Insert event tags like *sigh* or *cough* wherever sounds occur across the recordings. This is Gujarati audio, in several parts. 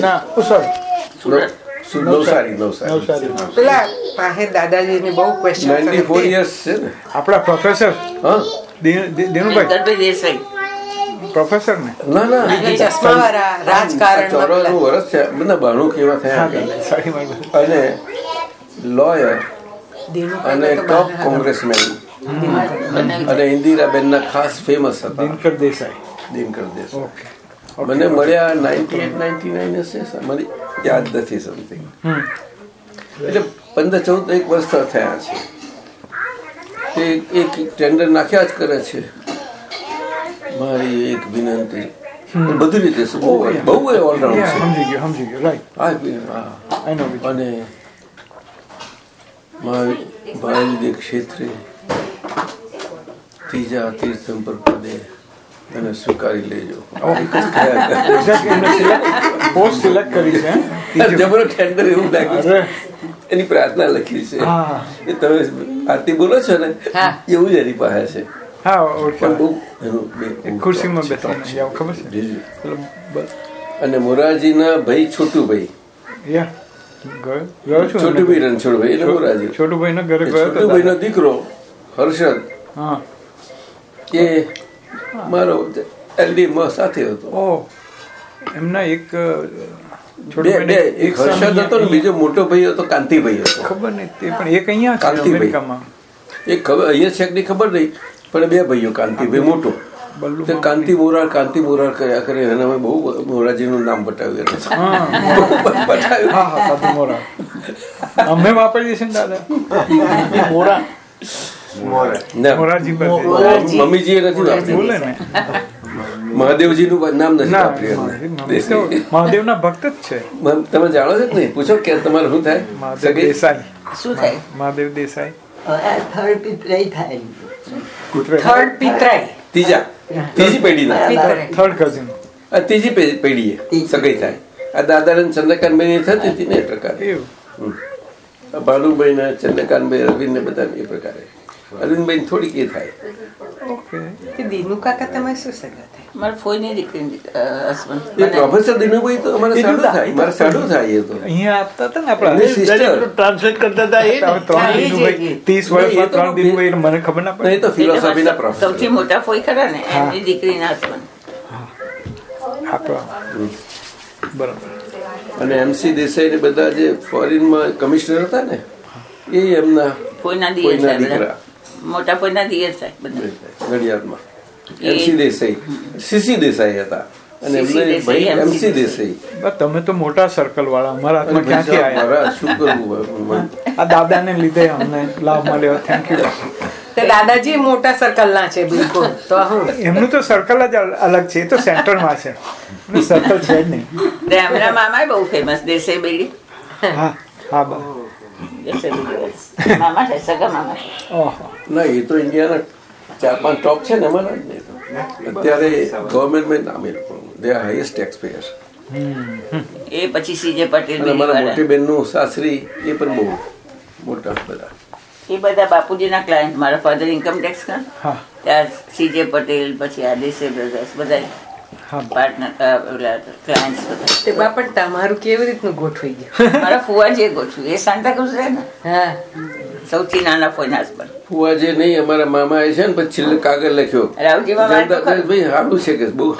ના. સોરી સુરત. ને? આપણા પ્રોફેસર હા? દેનુભાઈ. પ્રોફેસર ને? ના ના. ચશ્મા વાળા રાજકારણ ચોરાણું વર્ષ છે બધા બાણું કેવા થયા અને લોયર અને ટોપ કોંગ્રેસમેન અને ઇન્દિરાબેનના ખાસ ફેમસ હતા. દિનકર દેસાઈ. દિનકર દેસાઈ. ઓકે મને મળ્યા નાઇન્ટી એટ નાઇન્ટી નાઇન હશે મને યાદ નથી સમથિંગ એટલે પંદર ચૌદ એક વર્ષ થયા છે. તે એક ટેન્ડર નાખ્યા જ કરે છે. મારી એક વિનંતી. બધી રીતે બહુ બહુ Yeah, ઓલરાઉન્ડ છે. સમજી ગયો સમજી ગયો. રાઈટ અને મહાવી- મહાવીર ક્ષેત્રે ત્રીજા તીર્થંકર પદે એને સ્વીકારી લેજો. પોસ્ટ *laughs* સિલેક્ટ કરી છે? જબરો ટેન્ડર એવું લાગ્યું છે. એની પ્રાર્થના લખી છે. એ તમે આરતી બોલો છો ને એવું જ એની પાસે છે. અને મોરારજીના ભાઈ છોટુભાઈ. છોટુભાઈ રણછોડભાઈ એટલે મોરારજી. છોટુભાઈ નો દીકરો હર્ષદ. હા. એ મારો એલડી માં સાથે હતો. ઓ એમના એક એક હર્ષદ હતો ને બીજો મોટો ભાઈ હતો કાંતિભાઈ હતો. ખબર નહીં તે પણ એક અહીંયા કાંતિભાઈ. એક ખબર અહીંયા છે ની ખબર નહીં પણ બે ભાઈઓ કાંતિભાઈ મોટો. બલ્લુ તે કાંતિ મોરાર કાંતિ મોરાર કર્યા કરે અને અમે બહુ મોરારજીનું નામ બતાવ્યું બતાવ્યું. અમે વાપરીએ છીએ ને દાદા? મોરા. ના. એ નથી બોલે વાપર્યું. ને. મહાદેવજીનું નામ નથી ના વાપર્યું એમને. મહાદેવના ભક્ત જ છે. તમે જાણો છો કે નહીં? પૂછો કે તમારે શું થાય? મહાદેવ દેસાઈ. શું થાય? મહાદેવ દેસાઈ. થર્ડ પિતરાઈ થાય. થર્ડ પિતરાઈ. ત્રીજા. ત્રીજી પેઢી ના થર્ડ કઝિન ત્રીજી પેઢી એ સગાઈ થાય. આ દાદા ચંદ્રકાંતભાઈ થતી હતી ને એ પ્રકારે. ભાનુભાઈ ને ચંદ્રકાંતભાઈ રવિ ને બધા એ પ્રકારે. અરવિંદભાઈ થોડીક એ થાય. દીનુ કાકા તમારે શું સગા થાય? મારા ફોઈની દીકરી હસબન્ડ. પ્રોફેસર દિનુભાઈ તો અમારે સાડું થાય. મારે સાડું થાય એ તો. અહીંયા આપતા હતા ને આપણે ટ્રાન્સલેટ કરતા હતા એ ત્રણ દિનુભાઈ ત્રીસ વર્ષમાં ત્રણ દિનુભાઈ મને ખબર ના પડે તો ફિલોસોફી ના પ્રોફેસર સૌથી મોટા ફોઈ ખરા ને એમની દીકરીના હસબન્ડ બરાબર. અને એમસી દેસાઈ ને બધા જે ફોરેનમાં કમિશનર હતા ને એ એમના ફોઈના કોઈના દીકરા. મોટા ફોઈના દિયર સાહેબ બધા. ઘડિયાળમાં. એમસી દેસાઈ. સીસી દેસાઈ હતા. અને એમને ભાઈ એમસી દેસાઈ. તમે તો મોટા સર્કલ વાળા. અમારા ક્યાંથી આવ્યા? શું કરવું આ દાદાને લીધે અમને લાભ મળ્યો. થેન્ક યુ તે દાદાજી મોટા સર્કલ ના છે બિલકુલ. તો હું? એમનું તો સર્કલ જ અલગ છે. એ તો સેન્ટરમાં છે. સર્કલ છે જ નહીં. ને મામા બહુ ફેમસ દેસાઈ બેડી હા હા બા. દેસાઈ બેડી મામા છે સગા મામા છે. ના એ તો ઇન્ડિયાના ચાર પાંચ ટોપ છે ને અમારા. જ ને અત્યારે ગવર્મેન્ટમાં નામ they are highest tax payer એ પછી સીજે પટેલ અમારા મોટી બેનનું સાસરી એ પણ બહુ મોટા બધા. એ બધા બાપુજીના ક્લાયન્ટ મારા ફાધર ઇન્કમ ટેક્સ કર હા. ત્યાં સીજે પટેલ પછી આ દેસાઈ બ્રધર્સ બધા તે બાપા તમારું કેવી રીતનું ગોઠવાઈ ગયું? *laughs* મારા ફુવા જે એ સાંતા ક્રુઝ રહે ને? હા. સૌથી નાના ફોઈના હસબન્ડ ફુવા નહીં અમારા મામા એ છે ને પછી છેલ્લે કાગળ લખ્યો. રાવજી મામા ભાઈ સારું છે કે બહુ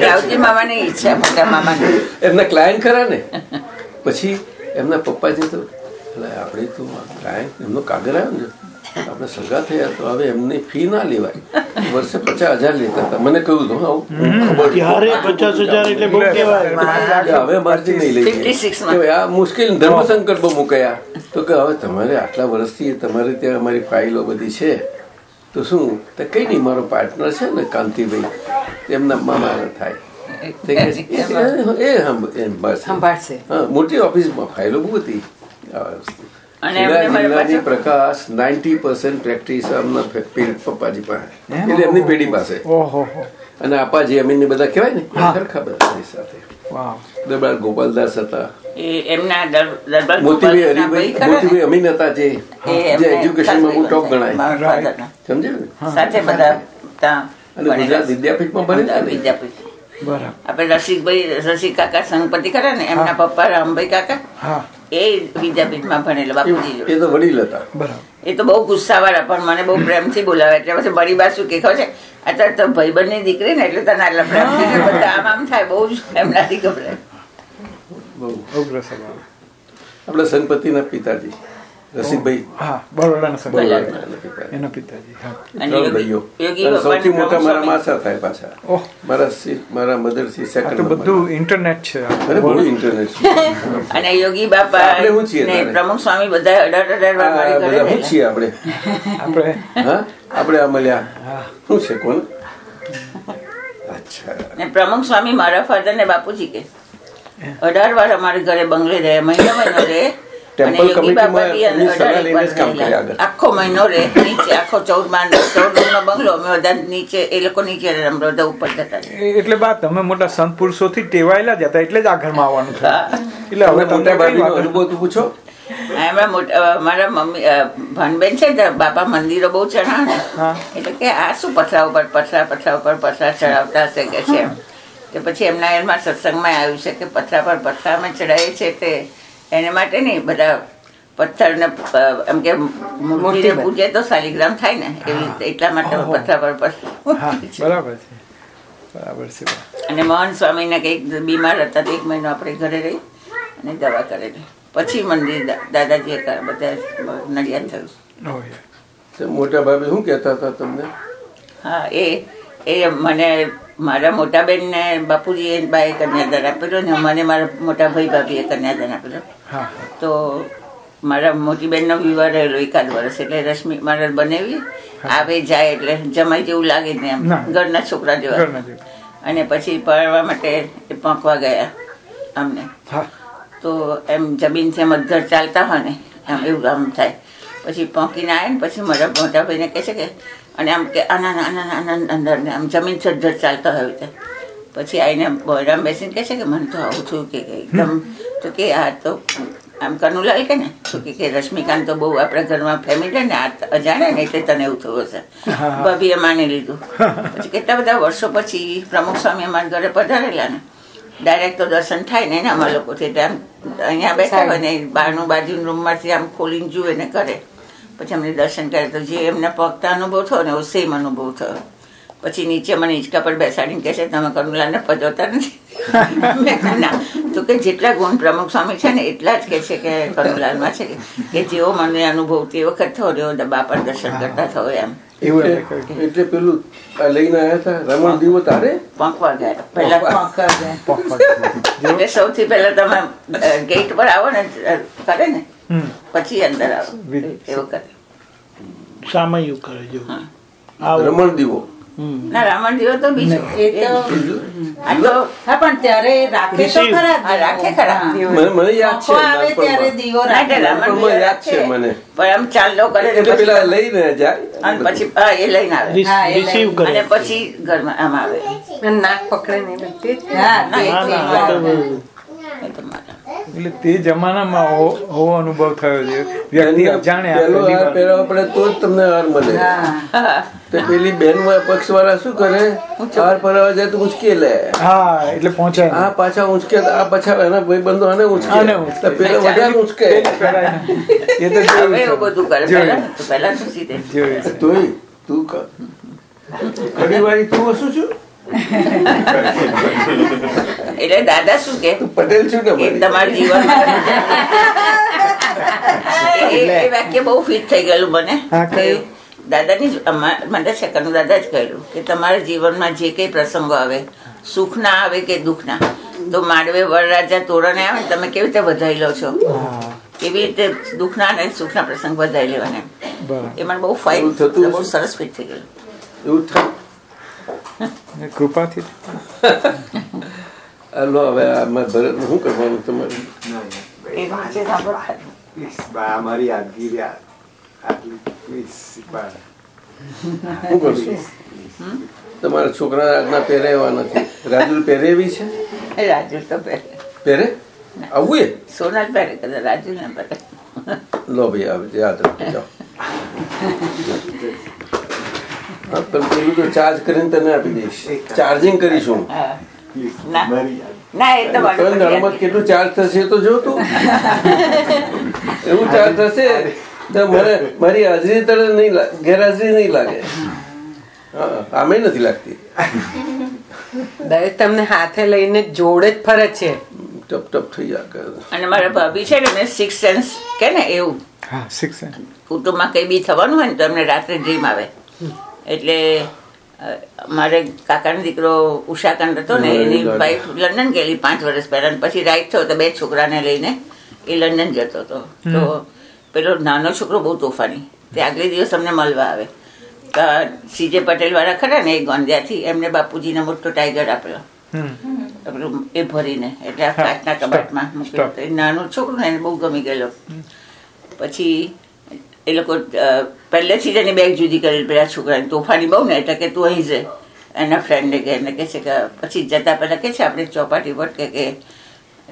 રાવજી મામાની ઈચ્છા મોટા મામાની. એમના ક્લાયન્ટ ખરા ને? પછી એમના પપ્પાજી તો એટલે આપણે તો ક્લાયન્ટ એમનો કાગળ આવ્યો ને. આપણે સગા થયા તો હવે એમની ફી ના લેવાય વર્ષે પચાસ હજાર લેતા હતા મને કહ્યું હતું હવે મારથી નહીં લઈ 56 માં. કે આ મુશ્કેલ ધર્મ સંકટ બહુ મુકાયા તો કે હવે તમારે આટલા વર્ષથી તમારે ત્યાં અમારી ફાઇલો બધી છે તો શું તો કઈ નહીં મારો પાર્ટનર છે ને કાંતિભાઈ એમના મામા થાય. મોટી ઓફિસમાં ફાઇલો બહુ હતી આ પ્રકાશ નાઇન્ટી પર્સન્ટ પ્રેક્ટિસ એમના પપ્પાજી પાસે. એટલે એમની પેઢી પાસે. અને આપાજી અમીન બધા કહેવાય ને? ખરખા બધા સાથે. દરબાર ગોપાલદાસ હતા. એમના દરબાર મોતીભાઈ હરિભાઈ? મોતીભાઈ અમીન હતા જે જે એજ્યુકેશનમાં બહુ ટોપ ગણાય. સાથે બધા અને ગુજરાત વિદ્યાપીઠમાં ભણેલા વિદ્યાપીઠ. બરાબર. આપણે રસિકભાઈ રસિક કાકા સંગપતિ ખરા ને? એમના પપ્પા રામભાઈ કાકા? હા. એ વિદ્યાપીઠમાં ભણેલા બાપુજી જોડે. એ તો વડીલ હતા. બરાબર. એ તો બહુ ગુસ્સાવાળા પણ મને બહુ પ્રેમથી બોલાવે એટલે પછી બળી બા શું કે ખબર છે? અત્યારે તો ભાઈબંધની દીકરી ને એટલે તને આટલા પ્રેમથી બધા આમ આમ થાય બહુ જ એમનાથી ગભરાય. બહુ ઉગ્ર સ્વભાવ આપણા સંગપતિના પિતાજી. રસિકભાઈ હા બરોડાના સંભાળ એના પિતાજી હા. અને ત્રણ યોગી- ભાઈઓ યોગી અને સૌથી મોટા મારા માસા થાય પાછા. ઓહ. મારા મારા મધર સી આ સેકન્ડ બધું ઇન્ટરનેટ છે. અરે બહુ ઇન્ટરનેટ છે. *laughs* અને યોગી બાપા આપણે શું છીએ પ્રમુખ સ્વામી બધા અઢાર અઢાર વાર મારી છીએ આપણે? આપણે હા? આપણે આ મળ્યા શું છે કોણ? અચ્છા. ને પ્રમુખ સ્વામી મારા ફાધર ને બાપુજી કે. અઢાર વાર અમારે ઘરે બંગલે રહે મહિના મહિનો રહે. ટેમ્પલ કમિટીમાં સલાહ લઈને જ કામ કર્યા આગળ. આખો મહિનો રહે નીચે આખો ચૌદ માન ચૌદ રૂમનો બંગલો અમે બધા નીચે એ લોકો નીચે બધા ઉપર જતા એટલે બા તમે મોટા સંત પુરુષોથી ટેવાયેલા જ હતા એટલે જ આ ઘરમાં આવવાનું થયું. એટલે હવે મોટા તમને અનુભવ તું પૂછો. મોટા મારા મમ્મી અ, છે બાપા મંદિરો બહુ ચઢાવે ને. એટલે કે આ શું પથરા ઉપર પથરા પથરા ઉપર પથરા ચડાવતા હશે કે છે એમ. કે પછી એમના એમાં સત્સંગમાં આવ્યું છે કે પથરા પર પથરા અમે ચડાવીએ છીએ તે. એને માટે નહીં બધા પથ્થર ને એમ કે મૂર્તિને પૂજે તો શાલિગ્રામ થાય ને એવી રીતે એટલા માટે પથ્થર પર પથરા બરાબર છે. બરાબર છે. અને મોહન સ્વામીને કંઈક બીમાર હતા તો એક મહિનો આપણે ઘરે રહી અને દવા કરેલી. પછી મંદિર દાદાજી દાદાજીએ બધા નડિયાદ થયું. મોટા ભાભી શું કહેતા હતા તમને? હા એ એ મને મારા મોટા બેન ને બાપુજીએ બાએ કન્યાદાન આપેલો ને મને મારા મોટા ભાઈ ભાભીએ કન્યાદાન આપેલો તો મારા મોટી બેનનો વિવાહ રહેલો એકાદ વર્ષ એટલે રશ્મિ મારા બનેવી આવે જાય એટલે જમાઈ જેવું લાગે ને એમ. ઘરના છોકરા જેવા. અને પછી પડવા માટે એ પંકવા ગયા અમને. તો એમ જમીન છે અધર ચાલતા હોય ને આમ એવું આમ થાય. પછી પહોંકીને આવે ને પછી મારા મોટા ભાઈને કહે છે કે અને આમ કે આના આના આના અંદર ને આમ જમીન છે ચાલતો હોય તે પછી આવીને બોયરામ બેસીને કહે છે કે મને તો આવું છું કે એકદમ તો કે આ તો આમ કનુલાલ કે ને શું કે કે રશ્મિકાંત તો બહુ આપણા ઘરમાં ફેમિલી ને આ અજાણે ને એટલે તને એવું થયું હશે. ભાભીએ માની લીધું. પછી કેટલા બધા વર્ષો પછી પ્રમુખ સ્વામી અમારા ઘરે પધારેલા ને. ડાયરેક્ટ તો દર્શન થાય ને એના અમારા લોકોથી એટલે આમ અહીંયા બેઠા હોય ને બહારનું બાજુ રૂમમાંથી આમ ખોલીને જુએ ને કરે. પછી અમને દર્શન કર્યા તો જે એમને પગતા અનુભવ થયો ને એવો સેમ અનુભવ થયો. પછી નીચે મને હિંચકા પર બેસાડીને કહે છે તમે કનુલાને પજવતા નથી. *laughs* મેં ના. તો કે જેટલા ગુણ પ્રમુખ સ્વામી છે ને એટલા જ કે છે કે કનુલાલમાં છે. કે- જેવો મને અનુભવ તે વખત થયો એવો પર દર્શન કરતા થયો એમ. એવું એટલે પેલું લઈને આવ્યા હતા રમણ દીવો તારે? પંકવા ગયા પહેલા ગયા. એટલે સૌથી પહેલા તમે ગેટ પર આવો ને કરે ને. પછી અંદર આવો. એવું કરે. સામયું કરે જો રમણ દીવો. ના રામણ દીવો તો બીજો. એ તો હા પણ ત્યારે રાખે તો ખરા રાખે ખરા. મને મને યાદ છે આવે ત્યારે દીવો રાખે. રામણ યાદ છે મને. પણ આમ ચાલો કરે એટલે પેલા લઈને જાય અને પછી હા, એ લઈને આવે. હા, રિસીવ કરે. અને પછી ઘરમાં આમ આવે. નાક પકડે ને એ બધી જ. હા ના, એટલે તે જમાનામાં આવો અનુભવ થયો છે. વ્યક્તિ અજાણે પેલો પહેરવા તો જ તમને હાર મળે. હા. હા. તો પેલી બેન પક્ષ વાળા શું કરે? હાર પહેરાવા જાય તો ઉંચકી લે. હા એટલે પહોંચે આ પાછા ઉંચકે આ પાછા એના ભાઈ બંધો આને ઉંચકે. આને ઉંચકે. પેલો વધારે ઉંચકે. એ તો જોયું બધું કરે. પહેલા તો પહેલા તો સીધે જોયું તું તું કર ઘણી વારી તું શું છું? *laughs* એટલે દાદા શું કે? પટેલ છું ને. તમારા *laughs* એ- એ વાક્ય બહુ ફિટ થઈ ગયેલું મને? દાદાની મને સેકન્ડ દાદા જ કહેલું કે તમારા જીવનમાં જે કઈ પ્રસંગો આવે સુખના આવે કે દુઃખના તો માંડવે વરરાજા તોરણે આવે ને તમે કેવી રીતે વધાઈ લો છો? કેવી રીતે દુઃખના અને સુખના પ્રસંગ વધાઈ લેવાના એ મને બહુ ફાઇન બહુ સરસ ફિટ થઈ ગયેલું. એવું કૃપાથી હાલો હવે આમાં ભરત શું કરવાનું તમારે અમારી યાદગીરી તમારા છોકરા આજના પહેરે એવા નથી રાજુ પહેરેવી છે એ રાજુ તો પહેરે પહેરે આવું એ સોના જ પહેરે કદાચ રાજુ ને પહેરે લો ભાઈ આવે યાદ રાખજો જાઓ પેલું તો ચાર્જ કરીને તને આપી દઈશ. ચાર્જિંગ કરીશું. કેટલું ચાર્જ થશે તો જો તું. એવું ચાર્જ થશે તો મને મારી હાજરી તને નહીં ગેરહાજરી નહીં લાગે. હા આમે નથી લાગતી. દરેક તમને હાથે લઈને જોડે જ ફરે છે. ટપ ટપ થઈ જાય. અને મારા ભાભી છે ને મેં સિક્સ સેન્સ કે ને એવું. હા સિક્સ કુટુંબમાં કંઈ બી થવાનું હોય ને તો એમને રાત્રે ડ્રીમ આવે. એટલે મારે કાકાનો દીકરો ઉષાકાંત હતો ને એની વાઈફ લંડન ગયેલી પાંચ વર્ષ પહેલા. અને પછી રાઈટ થયો તો બે છોકરાને લઈને એ લંડન જતો હતો. તો પેલો નાનો છોકરો બહુ તોફાની. તે આગલે દિવસ અમને મળવા આવે. તો સીજે પટેલ વાળા ખરા ને એ ગોંધિયાથી એમને બાપુજીને મોટો ટાઈગર આપેલો. પેલું એ ભરીને એટલે આ કાચના કબાટમાં મૂકેલો નાનો એ નાનું છોકરું ને એને બહુ ગમી ગયેલો. પછી એ લોકો પહેલેથી જ એની બેગ જુદી કરેલી પેલા છોકરાની તોફાની બહુ ને એટલે કે તું અહીં જાય એના ફ્રેન્ડને કહે એને કહે છે કે પછી જતા પહેલા કે છે આપણે ચોપાટી પર કે કે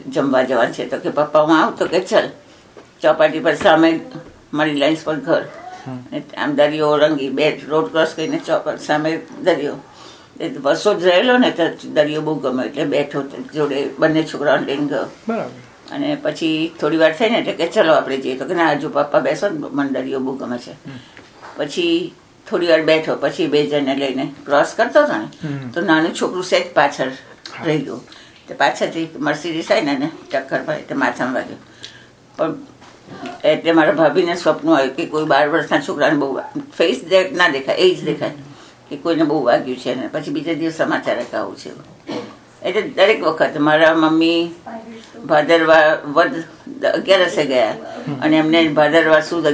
જમવા જવાનું છે તો કે પપ્પા હું આવું તો કે ચલ. ચોપાટી પર સામે મારી લાઇન્સ પર ઘર. આમ દરિયો ઓળંગી બે રોડ ક્રોસ કરીને ચોપર સામે દરિયો. એ વર્ષો જ રહેલો ને તો દરિયો બહુ ગમ્યો એટલે બેઠો જોડે બંને છોકરાઓને લઈને ગયો. બરાબર. અને પછી થોડી વાર થઈ ને એટલે કે ચલો આપણે જઈએ. તો કે ના હજુ પપ્પા બેસો ને મંડળીઓ બહુ ગમે છે. પછી થોડી વાર બેઠો પછી બે જણને લઈને ક્રોસ કરતો હતો ને તો નાનું છોકરું સેજ પાછળ રહી ગયું. તે પાછળથી મર્સિડીસ આવી ને એને ટક્કર ભાઈ તે માથામાં વાગ્યું. પણ એટલે મારા ભાભીને સ્વપ્ન આવ્યું કે કોઈ બાર વર્ષના છોકરાને બહુ ફેસ ના દેખાય એ જ દેખાય કે કોઈને બહુ વાગ્યું છે ને. પછી બીજા દિવસ સમાચાર આવું છે. એટલે દરેક વખત મારા મમ્મી ભાદરવા વધ અગિયારસે ગયા. અને એમને ભાદરવા સુદ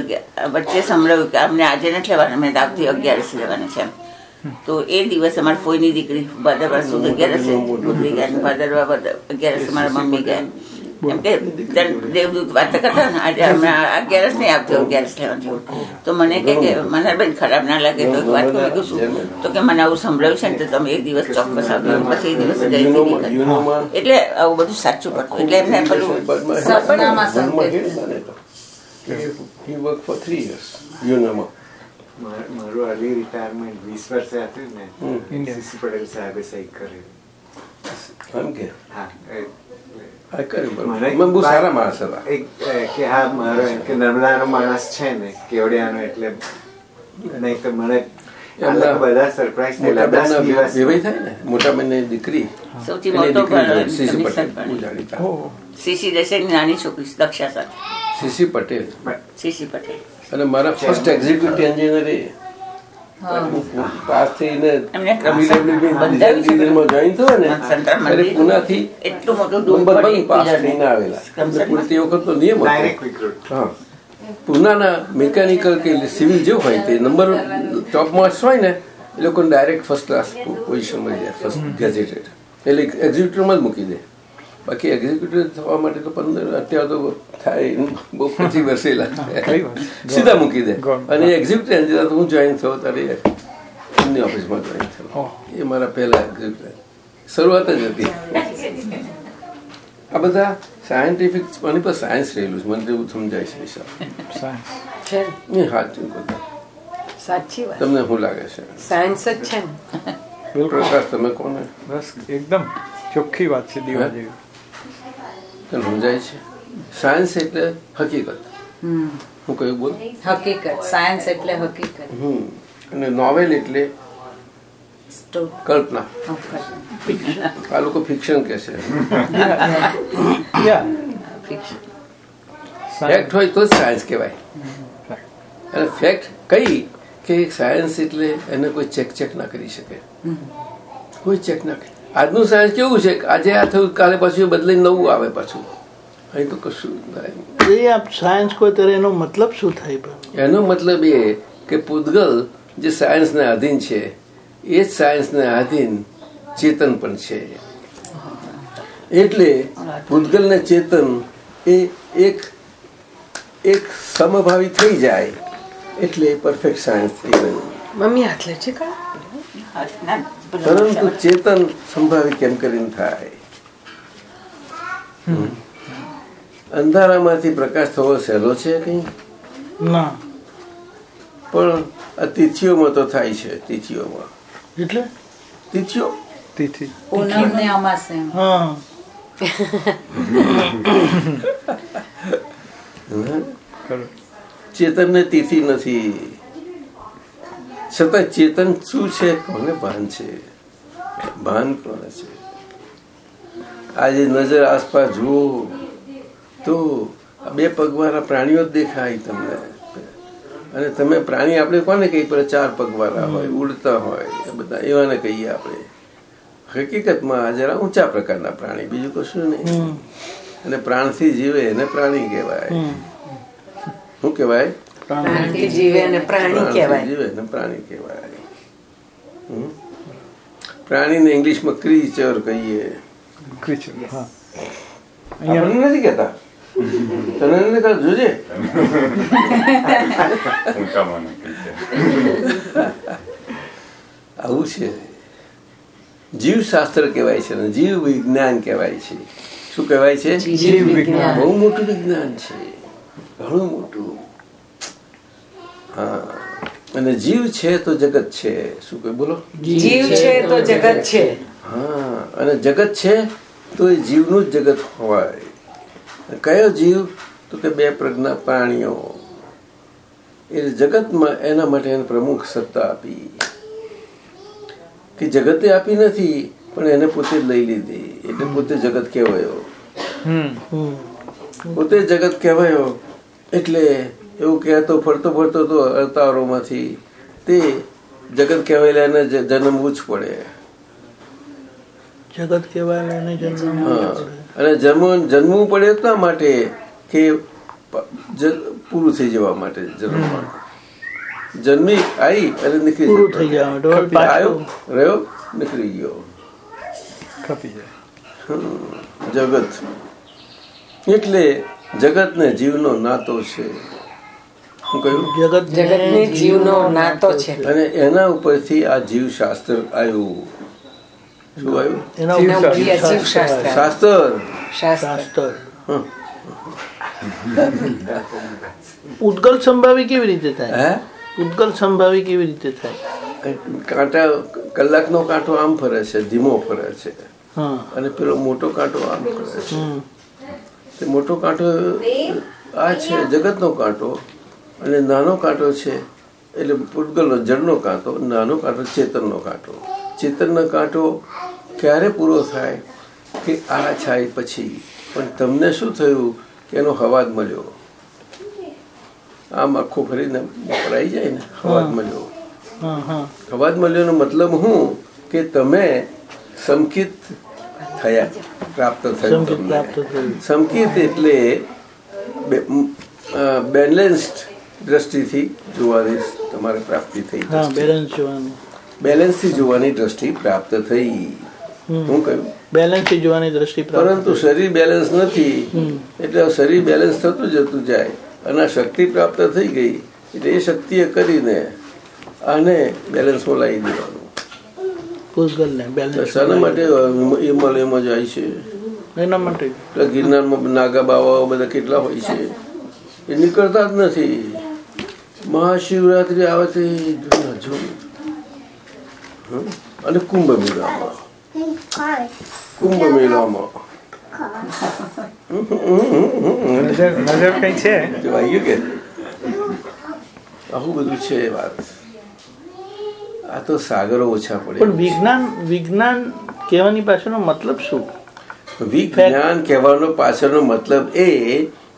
વચ્ચે સંભળાવ્યું કે અમને આજે નથી લેવાના મેં આવતી અગિયારસે લેવાની છે તો એ દિવસે અમારી ફોઈની દીકરી ભાદરવા સુદ અગિયારસે ગુજરી ગયા ભાદરવા અગિયારસે મારા મમ્મી ગયા. દેવદૂત વાત કરતા ને આજે હમણાં અગિયારસ નહીં આવતી અગિયારસ લેવાનું તો મને કે કે મને બેન ખરાબ ના લાગે તો એક વાત કીધું શું તો કે મને આવું સંભળાયું છે ને તો તમે એક દિવસ ચોક્કસ આવજો પછી એ દિવસ ગઈ એટલે આવું બધું સાચું પડતું એટલે એમને પેલું સપનામાં સંકેત. માર- અર્લી રિટાયરમેન્ટ વીસ વર્ષે હતું ને પટેલ સાહેબે સહી કરેલી એમ કે હા એ- આ કર્યું બહુ સારા માણસ હતા કે હા મારો કે નર્મદાનો માણસ છે ને કેવડિયાનો એટલે નહીં તો મને બધા સરપ્રાઈઝ મોટા થયેલા દસ દિવસ વેવાઈ થાય ને મોટા બંને દીકરી સૌથી મોટો દીકરી સીસી દેસાઈની નાની છોકરી દક્ષા સાથે સીસી પટેલ સીસી પટેલ અને મારા ફર્સ્ટ એક્ઝિક્યુટિવ એન્જિનિયર એ પુનાના મિકેનિકલ કે સિવિલ જેવું હોય તે નંબર ટોપ માર્ક્સ હોય ને એ લોકોને ડાયરેક્ટ ફર્સ્ટ ક્લાસ પોઝિશન મળી જાય ફર્સ્ટ ગેઝેટેડ એટલે એક્ઝિક્યુટિવમાં જ મૂકી દે. બાકી એક્ઝિક્યુટિવ થવા માટે તો પંદર અત્યારે તો થાય બહુ પછી વાત? સીધા મૂકી દે. અને એક્ઝિક્યુટિવ એન્જિનિયર હું જોઈન થયો ત્યારે એમની ઓફિસમાં જોઈન થયો. એ મારા પહેલા એક્ઝિક્યુટિવ શરૂઆત જ હતી. આ બધા સાયન્ટિફિક મને પર સાયન્સ રહેલું છે. મને તો એવું સમજાય છે વિશાલ. સાયન્સ છે એ સાચું સાચી વાત. તમને શું લાગે છે? સાયન્સ જ છે ને? બિલકુલ. પ્રકાશ તમે કોને? બસ એકદમ ચોખ્ખી વાત છે દીવા જેવી. તને સમજાય છે? સાયન્સ એટલે હકીકત. હું કયું બોલ? હકીકત. સાયન્સ એટલે હકીકત. હમ. અને નોવેલ એટલે કલ્પના. આ લોકો ફિક્શન કે છે. યા ફેક્ટ હોય તો જ સાયન્સ કહેવાય. અને ફેક્ટ કઈ કે સાયન્સ એટલે એને કોઈ ચેક ચેક ના કરી શકે. કોઈ ચેક ના કરે આજનું સાયન્સ કેવું છે? કે આજે આ થયું કાલે પાછું એ નવું આવે પાછું. અહીં તો કશું એ આપ સાયન્સ કોઈ ત્યારે એનો મતલબ શું થાય એનો મતલબ એ કે પૂતગલ જે સાયન્સને આધીન છે એ જ સાયન્સને આધીન ચેતન પણ છે. એટલે પૂતગલ ને ચેતન એ એક એક સમભાવી થઈ જાય. એટલે પરફેક્ટ સાયન્સ થઈ ગયું. મમ્મી હાથ લે છે કા? ના, પરંતુ ચેતન સંભાવી કેમ કરીને થાય? અંધારામાંથી પ્રકાશ થવો સહેલો છે કઈ? ના. પણ આ તિથિઓમાં તો થાય છે તિથિઓમાં. એટલે? તિથિઓ? તિથિ. પૂનમ ને અમાસે. હા. ખરું. ચેતનને તિથિ નથી. છતાં ચેતન શું છે? કોને ભાન છે? ભાન કોને છે? આજે નજર આસપાસ જુઓ તો બે પગવાળા પ્રાણીઓ જ દેખાય તમને. અને તમે પ્રાણી આપણે કોને કહીએ? પેલા ચાર પગવાળા હોય ઉડતા હોય બધા એવાને કહીએ આપણે. હકીકતમાં આ જરા ઊંચા પ્રકારના પ્રાણી બીજું કશું નહીં. અને પ્રાણથી જીવે એને પ્રાણી કહેવાય. શું કહેવાય? પ્રાણથી જીવે અને પ્રાણી કહેવાય. જીવે ને પ્રાણી કહેવાય. પ્રાણીને ઇંગ્લિશમાં ક્રીચર કહીએ. ક્રિચર આપણને નથી કહેતા? તને નથી કહેતા? જોજે. આવું છે. જીવશાસ્ત્ર કહેવાય છે જીવ વિજ્ઞાન કહેવાય છે. શું કહેવાય છે? જીવ વિજ્ઞાન. બહુ મોટું વિજ્ઞાન છે. ઘણું મોટું. અને જીવ છે તો જગત છે. શું કહે? બોલો. જીવ છે તો જગત છે. હા અને જગત છે તો એ જીવનું જ જગત હોય. કયો જીવ? તો કે બે પ્રજ્ઞા પ્રાણીઓ. એ જગતમાં એના માટે એને પ્રમુખ સત્તા આપી. કે જગતે આપી નથી પણ એને પોતે લઈ લીધી. એટલે પોતે જગત કહેવાયો. પોતે જગત કહેવાયો એટલે એવું કહેતો ફરતો ફરતો તો અવતારોમાંથી તે જગત કહેવાયેલા એને જન્મવું જ પડે. જગત કહેવાય એને જન્મ અને જન્મ જન્મવું પડે એટલા માટે કે પૂરું થઈ જવા માટે જન્મવાનું જન્મી આવી અને નીકળી પૂરું થઈ આવ્યો રહ્યો નીકળી ગયો. ખપી જાય. જગત. એટલે જગત ને જીવનો નાતો છે. શું કહ્યું? જગત જગતને જીવનો નાતો છે. અને એના ઉપરથી આ જીવશાસ્ત્ર આવ્યું. શું આવ્યું. શાસ્ત્ર. શાસ્ત્ર. શાસ્ત્ર. હં. સંભાવી કેવી રીતે થાય? હે? ઉદ્ગલ સંભાવી કેવી રીતે થાય? કાંટા કલાકનો કાંટો આમ ફરે છે ધીમો ફરે છે. હા. અને પેલો મોટો કાંટો આમ ફરે છે. હમ. મોટો કાંટો આ છે જગતનો કાંટો. અને નાનો કાંટો છે એટલે પૂતગલનો જળનો કાંટો નાનો કાંટો ચેતનનો કાંટો. ચેતનનો કાંટો ક્યારે પૂરો થાય કે આ છાય પછી? પણ તમને શું થયું કે એનો હવાજ મળ્યો? આમ આખો ફરીને વપરાઈ જાય ને હવાજ મળ્યો. હા હા. મળ્યોનો મતલબ હું કે તમે સમકિત થયા પ્રાપ્ત થયું તમને. સમકિત એટલે બેલેન્સ્ડ દ્રષ્ટિથી જોવાની તમારે પ્રાપ્તિ થઈ. બેલેન્સ જોવાનું. બેલેન્સથી જોવાની દ્રષ્ટિ પ્રાપ્ત થઈ. હું કહ્યું? બેલેન્સથી જોવાની દ્રષ્ટિ પરંતુ શરીર બેલેન્સ નથી એટલે શરીર બેલેન્સ થતું જતું જાય અને શક્તિ પ્રાપ્ત થઈ ગઈ એટલે એ શક્તિએ કરીને આને બેલેન્સમાં લાવી દેવાનું. શાના માટે એ એમાં જાય છે. એના માટે? ગિરનારમાં નાગા બાવાઓ બધા કેટલા હોય છે? એ નીકળતા જ નથી. મહાશિવરાત્રિ આવે તે અને કુંભ મેળામાં કુંભ મેળામાં નજર નજર કઈ છે? જો કે? આવું બધું છે વાત. આ તો સાગરો ઓછા પણ પડે વિજ્ઞાન વિજ્ઞાન કહેવાની પાછળનો મતલબ શું? વિજ્ઞાન કહેવાનો પાછળનો મતલબ એ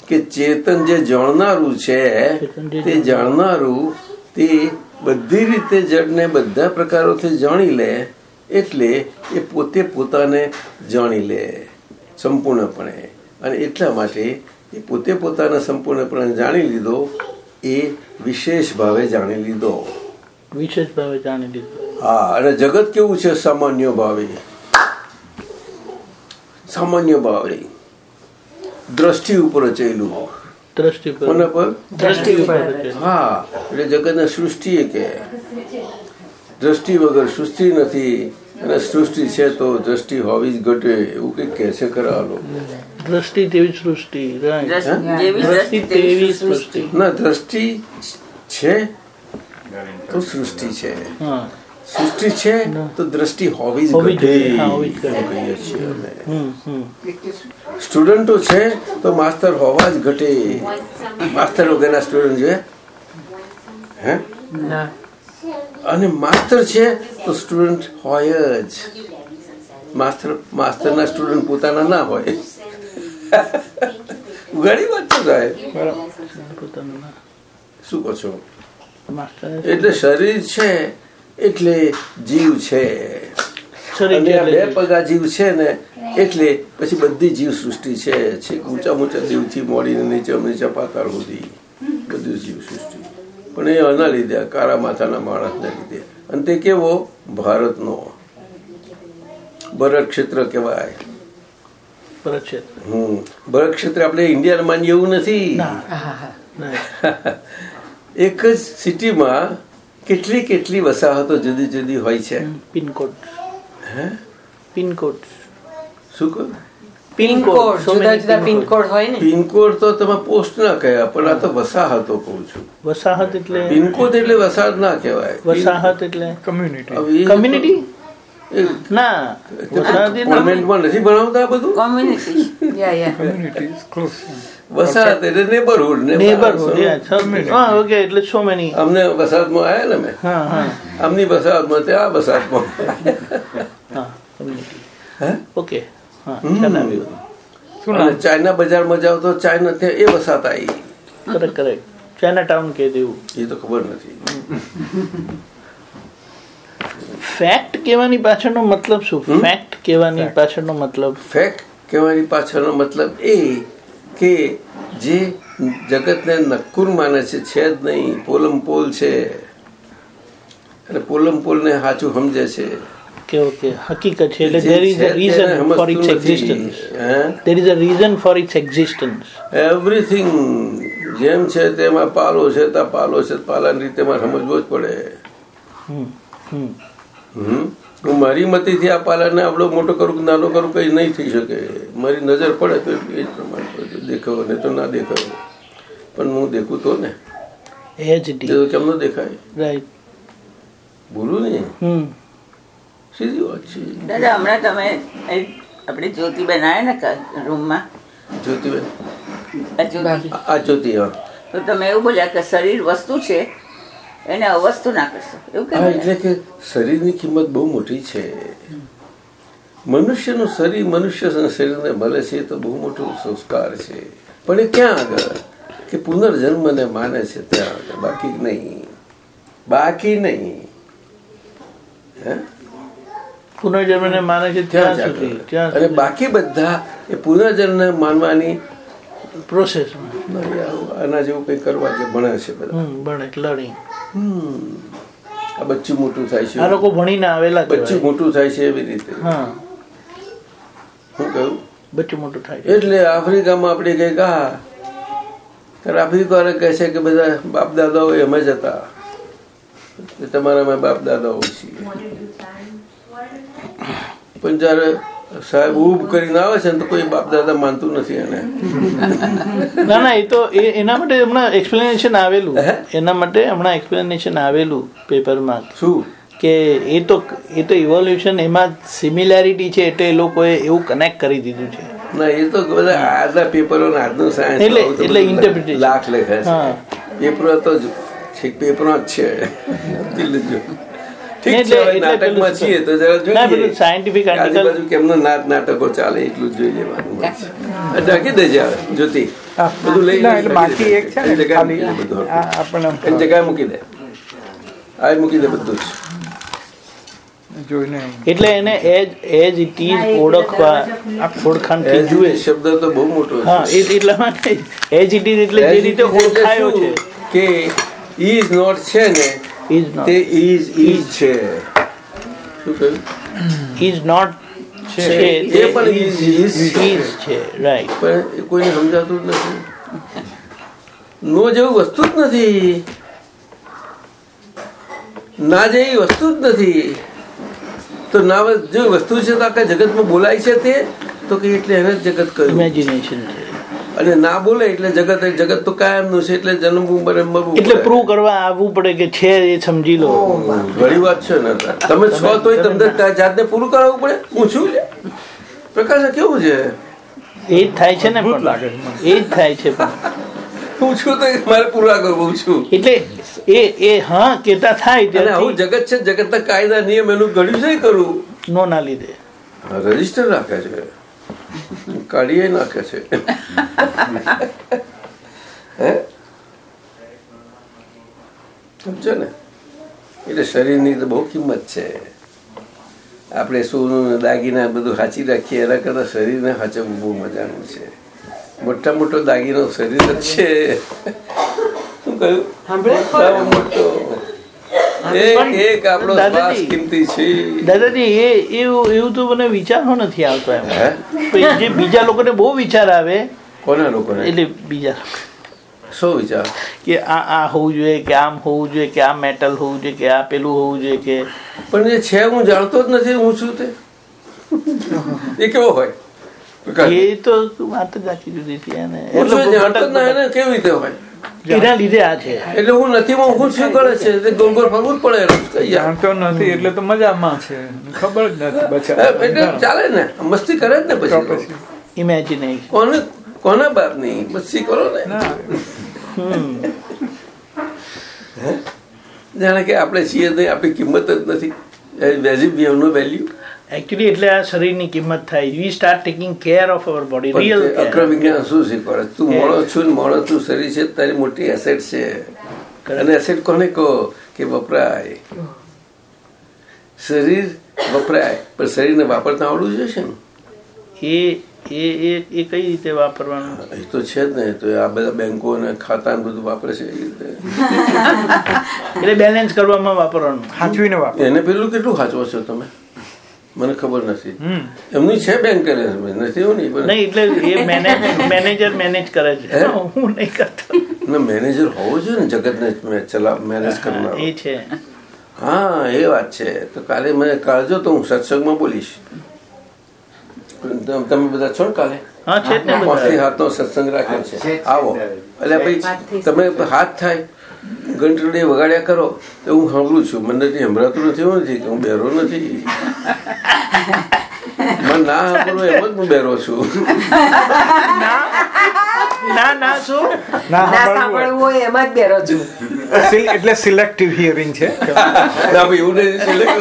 કે ચેતન જે જાણનારું છે તે જાણનારું તે બધી રીતે જડને બધા પ્રકારોથી જાણી લે એટલે એ પોતે પોતાને જાણી લે સંપૂર્ણપણે. અને એટલા માટે એ પોતે પોતાને સંપૂર્ણપણે જાણી લીધો એ વિશેષ ભાવે જાણી લીધો. વિશેષ ભાવે જાણી લીધો. હા અને જગત કેવું છે? સામાન્ય ભાવે. સામાન્ય ભાવે. દ્રષ્ટિ ઉપર રચેલું દ્રષ્ટિ પર દ્રષ્ટિ ઉપર હા એટલે જગતને સૃષ્ટિ એ કે દ્રષ્ટિ વગર સૃષ્ટિ નથી અને સૃષ્ટિ છે તો દ્રષ્ટિ હોવી જ ઘટે એવું કંઈક કહે છે ખરા દ્રષ્ટિ તેવી સૃષ્ટિ દ્રષ્ટિ જેવી દ્રષ્ટિ દ્રષ્ટિ તેવી તેવી સૃષ્ટિ. ના દ્રષ્ટિ છે તો સૃષ્ટિ છે. હા. સૃષ્ટિ છે તો દ્રષ્ટિ હોવી જ કહીએ છીએ અમે. સ્ટુડન્ટો છે તો માસ્તર હોવા જ ઘટે માસ્તર વગરના સ્ટુડન્ટ છે. હે? અને માસ્તર છે તો સ્ટુડન્ટ હોય જ. માસ્તર માસ્તરના સ્ટુડન્ટ પોતાના ના હોય. ઘણી વાત તો સાહેબ. શું કહો છો? એટલે શરીર છે એટલે જીવ છે. અને બે પગા જીવ છે ને એટલે પછી બધી જીવ સૃષ્ટિ છે. છેક ઊંચા ઊંચા દેવથી મોડીને નીચે નીચે પાતાળ સુધી બધું જીવ સૃષ્ટિ. પણ એ આના લીધે કારા માથાના માણસને લીધે. અને તે કેવો? ભારતનો. ભરત ક્ષેત્ર કહેવાય હમ. ભરત ક્ષેત્ર આપણે ઇન્ડિયાને માનીએ એવું નથી. *laughs* એક જ સિટીમાં કેટલી કેટલી વસાહતો જુદી જુદી હોય છે? પિનકોડ હે? પિનકોડ શું કહું? પિનકોડ જુદા જુદા પિનકોડ હોય ને. પિનકોડ તો તમે પોસ્ટ ના કહેવા પણ આ તો વસાહતો કહું છું. વસાહત એટલે પિનકોડ એટલે વસાહત ના કહેવાય. વસાહત એટલે કમ્યુનિટી કમ્યુનિટી ના. કોન્વેન્ટમાં નથી ભણાવતા બધું? કોમ્યુનિટી યા યા કમ્યુનિટી ક્લોઝ વસાહત એટલે નેબરહુડ નેબરહુડ હા ઓકે એટલે સો મેની અમને વસાહતમાં આવ્યા ને મેં હા હા. આમની વસાહતમાં તે આ વસાહતમાં હા ઓકે હા? ચાઇના બજારમાં જાવ તો ચાઇના તે એ વસાહત આવી કરેક્ટ કરેક્ટ ચાઇના ટાઉન કહે દેવું? એ તો ખબર નથી. ફેક્ટ કહેવાની પાછળનો મતલબ શું? ફેક્ટ કહેવાની પાછળનો મતલબ? ફેક્ટ કહેવાની પાછળનો મતલબ એ કે જે જગતને નક્કુર માને છે છે જ નહીં પોલમ પોલ છે. અને પોલમ પોલને સાચું સમજે છે. કે ઓકે હકીકત છે. એટલે નથી. existence. હે? there is a reason for its existence. Everything જેમ છે તેમાં પાલો છે તા પાલો છે પાલાની રીતે મારે સમજવો જ પડે. હમ. હમ? હું મારી મતીથી આ પાલાને આવડો મોટો કરું કે નાનો કરું કઈ નહીં થઈ શકે. મારી નજર પડે તો એ જ પ્રમાણે. દેખાવો નહીં તો ના દેખાવો. પણ હું દેખું તો ને. એ તો કેમ ન દેખાય? રાઈટ. બોલું ને? હમ. સીધી વાત છે. દાદા હમણાં તમે આપણે જ્યોતિબેન આવ્યા ને કા- રૂમમાં? જ્યોતિબેન આ જ્યોતિ. આ- આ જ્યોતિ હા. તો તમે એવું બોલ્યા કે શરીર વસ્તુ છે એને અવસ્તુ ના કરશો. એવું કે એટલે કે શરીરની કિંમત બહુ મોટી છે. મનુષ્યનું શરીર મનુષ્ય શરીરને મળે છે તો બહુ મોટો સંસ્કાર છે. પણ એ ક્યાં આગળ? કે પુનર્જન્મને માને છે ત્યાં આગળ. બાકી નહીં. બાકી નહીં. પુનર્જન્મને માને છે ત્યાં સુધી અને બાકી બધા એ પુનર્જન્મને માનવાની પ્રોસેસ આવું આના જેવું કંઈ કરવા જે ભણે છે બધા. ભણે બને લર્નિંગ. આ બચ્ચું મોટું થાય આ છે લોકો ભણીને આવેલા બચ્ચું મોટું થાય છે એવી રીતે. હા. હું કહ્યું? બચ્ચું મોટું થાય એટલે આફ્રિકામાં આપણે કઈ કહા? ત્યારે આફ્રિકાવાળા કહે છે કે બધા બાપ દાદાઓ એમ જ હતા. તમારા બાપ દાદાઓ છીએ. પણ જયારે સાહેબ ઉભ કરીને આવે છે ને તો કોઈ બાપ દાદા માનતું નથી એને. ના ના એ તો એના માટે હમણાં એક્સપ્લેનેશન આવેલું? એના માટે હમણાં એક્સપ્લેનેશન આવેલું પેપરમાં શું? કે એ તો એ તો ઇવોલ્યુશન એમાં સિમિલારિટી છે એટલે એ લોકોએ એવું કનેક્ટ કરી દીધું છે. ના એ તો બધા આજના પેપરો આજનું સાયન્સ એટલે- એટલે interpretation. લાખ લેખે. છે. પેપરો તો પેપરો જ છે. *laughs* એટલે- છે હવે એટલે નાટકમાં પેલું છીએ તો જરા ના, જોઈએ. પેલું scientific કે article- આજુબાજુ કેમનું નાટ નાટકો ચાલે એટલું જોઈ લેવાનું હોય છે. આ ઢાંકી દેજે હવે, જ્યોતિ. બધું લઈ ના, લઈ એટલે ઢાંકી બાકી એક છે જગ્યાએ મૂકી દે આ આપણને એની જગ્યાએ મૂકી દે. આ મૂકી દે બધું જ. એટલે એને એજ એજ ઇટ ઇઝ ઓળખવા ઓળખાણ જુએ શબ્દ તો બહુ મોટો છે. હા એ- એટલા માટે એજ ઇટ ઇઝ એટલે જે રીતે ઓળખાયો છે. કે ઇઝ નોટ છે ને તે ઇઝ ઇઝ છે. શું કહ્યું? ઇઝ નોટ છે. એ પણ ઇઝ is ઇઝ છે. રાઈટ પણ એ કોઈને સમજાતું જ નથી. નો જેવું વસ્તુ જ નથી. ના જેવી વસ્તુ જ નથી. તો ના જે વસ્તુ છે તો આખા જગતમાં બોલાય છે તે? તો કે એટલે એને જ જગત કહ્યું. ઇમેજિનેશન છે. અને ના બોલે એટલે જગત જગત તો કાયમનું છે એટલે જન્મવું મરે મરવું એટલે પ્રૂવ કરવા આવવું પડે કે છે એ સમજી લો. ઘણી વાત છે ને તમે છો તોય તમને તા- જાતને પૂરું કરાવવું પડે? હું છું પ્રકાશ કેવું છે? એ જ થાય છે ને લાગે એ જ થાય છે હું છું તો મારે પૂરા કરવું છું. એટલે એ એ હા કેતા થાય ત્યારે આવું જગત છે જગતના કાયદા નિયમ એનું ઘડ્યું છે કરવું નો ના લીધે. રજિસ્ટર રાખે છે. કાઢીએ નાખે છે? હે? સમજો ને? એટલે શરીરની તો બહુ કિંમત છે. આપણે સોનું દાગીના બધું સાચી રાખીએ એના કરતાં શરીરને સાચવવું બહુ મજાનું છે. મોટા મોટો દાગીનો શરીર જ છે. શું કહ્યું? મોટો. એક એક આપણો શ્વાસ કિંમતી છે. દાદાજી એ એવું એવું તો મને વિચારો નથી આવતો એમ. જે બીજા લોકોને બહુ વિચાર આવે કોના લોકોને? એટલે બીજા. શું વિચાર? કે આ આ હોવું જોઈએ કે આમ હોવું જોઈએ કે આ મેટલ હોવું જોઈએ કે આ પેલું હોવું જોઈએ કે પણ એ છે હું જાણતો જ નથી હું છું તે? એ કેવો હોય? એ તો વાત જ આખી જુદી છે એને. એટલે જાણતો જ ના કેવી રીતે હોય? એના લીધે છે. એટલે હું નથી માં હું શું કરે છે? તે ગોલ ગોલ ફરવું પડે કઈ જાણતો નથી એટલે તો મજામાં છે. ખબર જ નથી બચા એટલે ચાલે ને. મસ્તી કરે જ ને પછી ઇમેજિનેશન કોને કોના બાપ મસ્તી કરો ને. જાણે કે આપણે છીએ નહીં આપણી કિંમત જ નથી. વેલ્યુ એકચ્યુઅલી એટલે આ શરીરની કિંમત થાય. We start taking care of our body real Akram Vignan શું શીખવાડે તું મોડો છું ને મોણો તું શરીર છે તારી મોટી એસેટ છે. અને એસેટ કોને કહો? કે વપરાય. શરીર વપરાય. પણ શરીરને વાપરતા આવડવું જોઈએ ને? એ એ એ એ કઈ રીતે વાપરવાનું? એ તો છે જ ને. તો આ બધા બેંકો ને ખાતા ને બધું વાપરે છે એ રીતે. *laughs* એટલે બેલેન્સ કરવામાં વાપરવાનું. સાચવીને વાપર. એને પેલું કેટલું સાચવો છો તમે? મને ખબર નથી. એમની છે બેંક બેલેન્સ નથી એવું નહીં નહીં એટલે એ મેનેજ મેનેજર મેનેજ કરે છે. હું? નહીં કરતો. ના મેનેજર હોવો જોઈએ ને જગતને ચલા મેનેજ કરનાર. એ છે. હા એ વાત છે. તો કાલે મને કાળજો તો હું સત્સંગમાં બોલીશ. તમે બધા છો ને કાલે? હા છે જ ને પાંચથી હાથનો સત્સંગ રાખ્યો છે. આવો. એટલે ભાઈ તમે હાથ થાય. ઘંટડી વગાડ્યા કરો તો હું સાંભળું છું. મને નથી સંભળાતું નથી એવું નથી કે હું બેરો નથી. મને ના સાંભળવું એમ જ હું બેરો છું. ના ના શું ના ના સાંભળવું સાંભળવું એમાં જ બેરો છું. એટલે સિલેક્ટિવ હિયરિંગ છે. ના ભાઈ એવું નથી select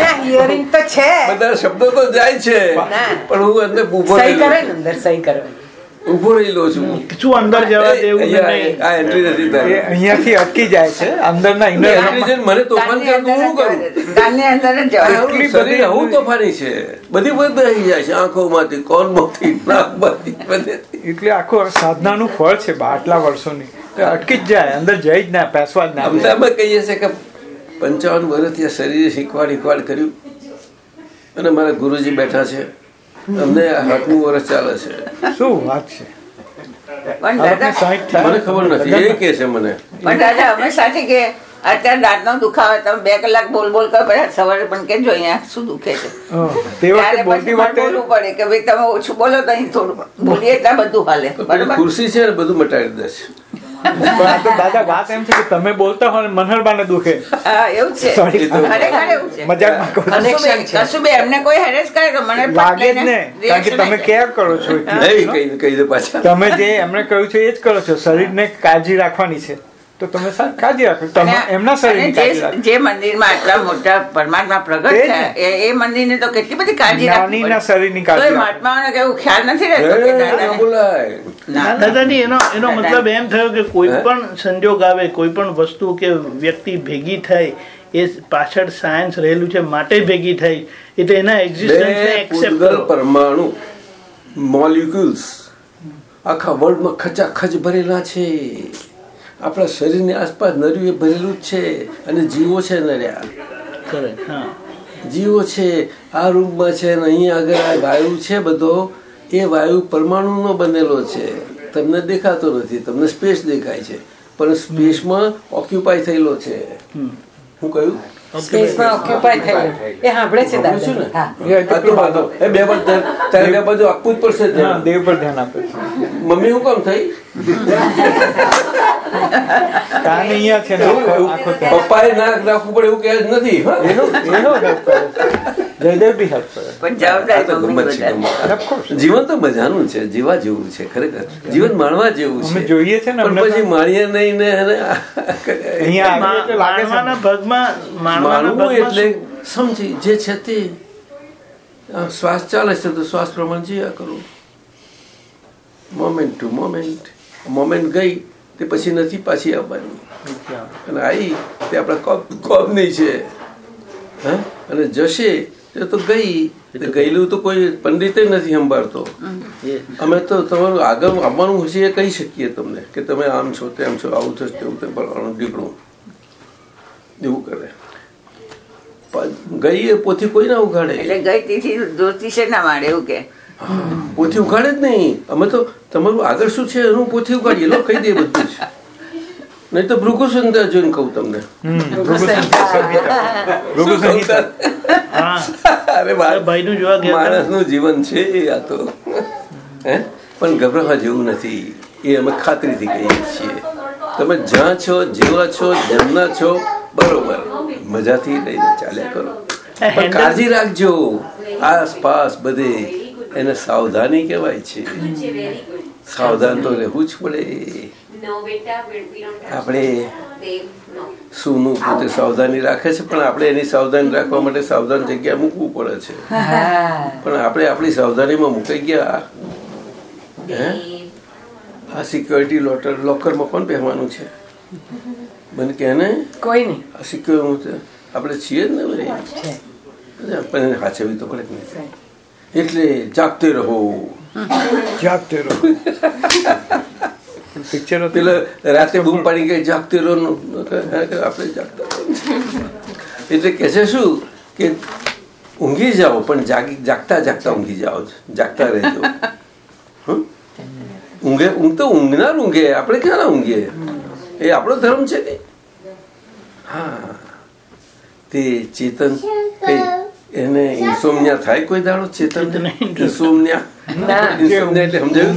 ના હિયરિંગ તો છે. બધા શબ્દો તો જાય છે. પણ હું અંદર ઊભો સહી કરે ને અંદર સહી કરવાની ઊભો રહેલો છું. શું અંદર જવા દેવું નહીં? આ એન્ટ્રી નથી થાય. અહીંયાથી અટકી જાય છે અંદરના છે મને તોફાન કરતું હું કરું? જવા અંદર જ જવા દે. આવું શરીર આવું તોફાની છે? બધી બધી આવી જાય છે આંખોમાંથી કોનમાંથી નાકમાંથી. એટલે આખું સાધનાનું ફળ છે આટલા વર્ષોની. અટકી જ જાય અંદર જઈ જ ના પેસવા જ ના અમદાવાદ અમદાવાદમાં કહીએ છીએ કે પંચાવન વર્ષથી આ શરીરે શીખવાડ શીખવાડ કર્યું. અને મારા ગુરુજી બેઠા છે. અમને આ વર્ષ ચાલે છે. શું વાત છે? મને ખબર નથી એ કે છે મને. પણ દાદા હંમેશાથી કે અત્યારે દાંતનો દુખાવે તમે બે કલાક બોલ બોલ કરો પછી સવારે પણ કેજો અહીંયા શું દુખે છે. ત્યારે પછી બોલવું પડે કે ભાઈ તમે ઓછું બોલો તો અહીં થોડું બોલીએ એટલે બધું હાલે. બરાબર? ખુરશી છે બધું મટાડી દે છે. દાદા વાત એમ છે કે તમે બોલતા હો ને મનહરબાને દુખે એવું છે Sorry. ખરેખર એવું છે મજાકમાં કહું છું. Connection છે. કશું બી એમને કોઈ હેરેસ કરે તો મને લાગે જ ને કારણ કે તમે કેર કરો છો એટલું. એ કઈ કહી દે પાછા તમે જે એમને કહ્યું છે એ જ કરો છો શરીરને કાળજી રાખવાની છે તો તમે સારી કાળજી રાખો. એમના અને જે મંદિરમાં આટલા મોટા પરમાત્મા પ્રગટ ને. એ એ મંદિરની તો કેટલી બધી કાળજી નાનીના. શરીરની કાળજી મહાત્માઓને કેવું ખ્યાલ નથી રહેતો. દાદાજી એનો એનો મતલબ એમ થયો કે કોઈ પણ સંજોગ આવે કોઈ પણ વસ્તુ કે વ્યક્તિ ભેગી થાય એ પાછળ સાયન્સ રહેલું છે માટે ભેગી થઈ એટલે એના એક્ઝિસ્ટન્સ બે એક્સેપ્ટ કરો. પરમાણુ મોલિક્યુલ્સ આખા વર્લ્ડમાં ખચાખચ ભરેલા છે. આપણા શરીરની આસપાસ નર્યું એ ભરેલું જ છે અને જીવો છે નર્યા જીવો છે આ રૂમમાં છે અને અહીંયા આગળ આ વાયુ છે બધો એ વાયુ પરમાણુનો બનેલો છે. તમને દેખાતો નથી તમને સ્પેસ દેખાય છે. પણ સ્પેસમાં ઓક્યુપાય થયેલો છે. હું કહ્યું? મમ્મી હું કામ થઈ? કાન અહીંયા છે ને આખો આખો પપ્પાએ ના રાખવું પડે એવું કહે જ નથી એનો એનો હેલ્પ કરે જયદેવ બી હેલ્પ કરે. પણ જવાબદારી મમ્મી ગમત છે, વધારે. ગમત. Of course. જીવન તો મજાનું છે જીવા જેવું છે ખરેખર. જીવન માણવા જેવું છે. જોઈએ છે ને પણ પછી માણીએ નહીં ને અહીંયા આવીએ એટલે લાગે છે માણવાના ભાગમાં માણવું એટલે સમજી જે છે તે. શ્વાસ ચાલે છે તો શ્વાસ પ્રમાણે જીયા કરો. મોમેન્ટ ટુ મોમેન્ટ મોમેન્ટ ગઈ. તે પછી નથી પાછી આવવાની અને આવી તે આપણા કોપ કોપની છે હા અને જશે તે તો ગઈ તે ગયેલું તો કોઈ પંડિતે નથી સંભાળતો અમે તો તમારું આગળ આવવાનું હશે એ કહી શકીએ તમને કે તમે આમ છો તેમ છો આવું થશે તેવું તે ઢીકણું એવું કરે પણ ગઈ એ પોથી કોઈ ના ઉઘાડે એટલે ગઈ તેથી જ્યોતિષે ના મારે એવું કે પોથી ઉઘાડે જ નહીં. અમે તો તમારું આગળ શું છે? એનું પોથી ઉઘાડીએ. લો કહી દે બધું જ. નહીં તો ભૃગુ સુંદર જોઈને કહું તમને. માણસનું જીવન છે આ તો. હે? પણ ગભરાવા જેવું નથી. એ અમે ખાતરીથી કહીએ છીએ. તમે જ્યાં છો જેવા છો જેમના છો બરોબર. મજાથી લઈને ચાલ્યા કરો. પણ કાળજી રાખજો. આસપાસ બધે એને સાવધાની કહેવાય છે. સાવધાન તો રહેવું જ પડે. આપણે સુનું પોતે સાવધાની રાખે છે પણ આપણે એની સાવધાની રાખવા માટે સાવધાન જગ્યા મૂકવું પડે છે. પણ આપણે આપણી સાવધાનીમાં મૂકી ગયા. હે? આ સિક્યોરિટી લોટર લોકરમાં કોણ પહેરવાનું છે? મને કહે ને કોઈ નહીં. આ સિક્યોર આપણે છીએ જ ને બધી પણ એને સાચવવી તો પડે જ નહીં. એટલે જાગતે રહો. જાગતે રહો. *laughs* પિક્ચરો પેલા રાતે બૂમ પાડી ગઈ જાગતે રહો નું આપણે જાગતા એટલે કે છે શું કે ઊંઘી જાઓ પણ જાગી જાગતા જાગતા ઊંઘી જાઓ જાગતા રહેજો. *laughs* ઊંઘે ઊંઘ તો ઊંઘનાર ઊંઘે. આપણે ક્યાં ના ઊંઘીએ? એ આપણો ધર્મ છે ને? હા. તે ચેતન એ એને ઇન્સોમનિયા થાય કોઈ દાડો? ચેતન ઇન્સોમનિયા ઇન્સોમનિયા એટલે સમજાયું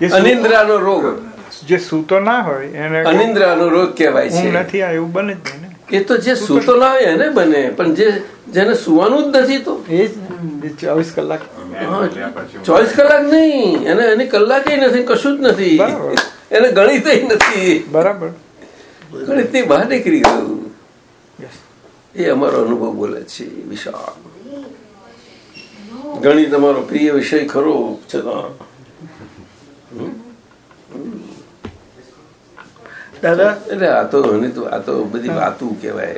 તને? અનિંદ્રાનો રોગ. જે સૂતો ના હોય એને અનિંદ્રાનો રોગ કહેવાય છે. નથી આ એવું બને જ નહીં એ તો જે સૂતો ના હોય એને બને પણ જે જેને સુવાનું જ નથી તો? એ જ ચોવીસ કલાક. ચોવીસ કલાક નહીં. એને એની કલાકે નથી કશું જ નથી. એને ગણિત નથી. બરાબર. ગણિતની બહાર નીકળી ગયું. એ અમારો અનુભવ બોલે છે વિશાળ. ગણિત તમારો પ્રિય વિષય ખરો છતાં દાદા? એટલે આ તો આ તો બધી વાતું કહેવાય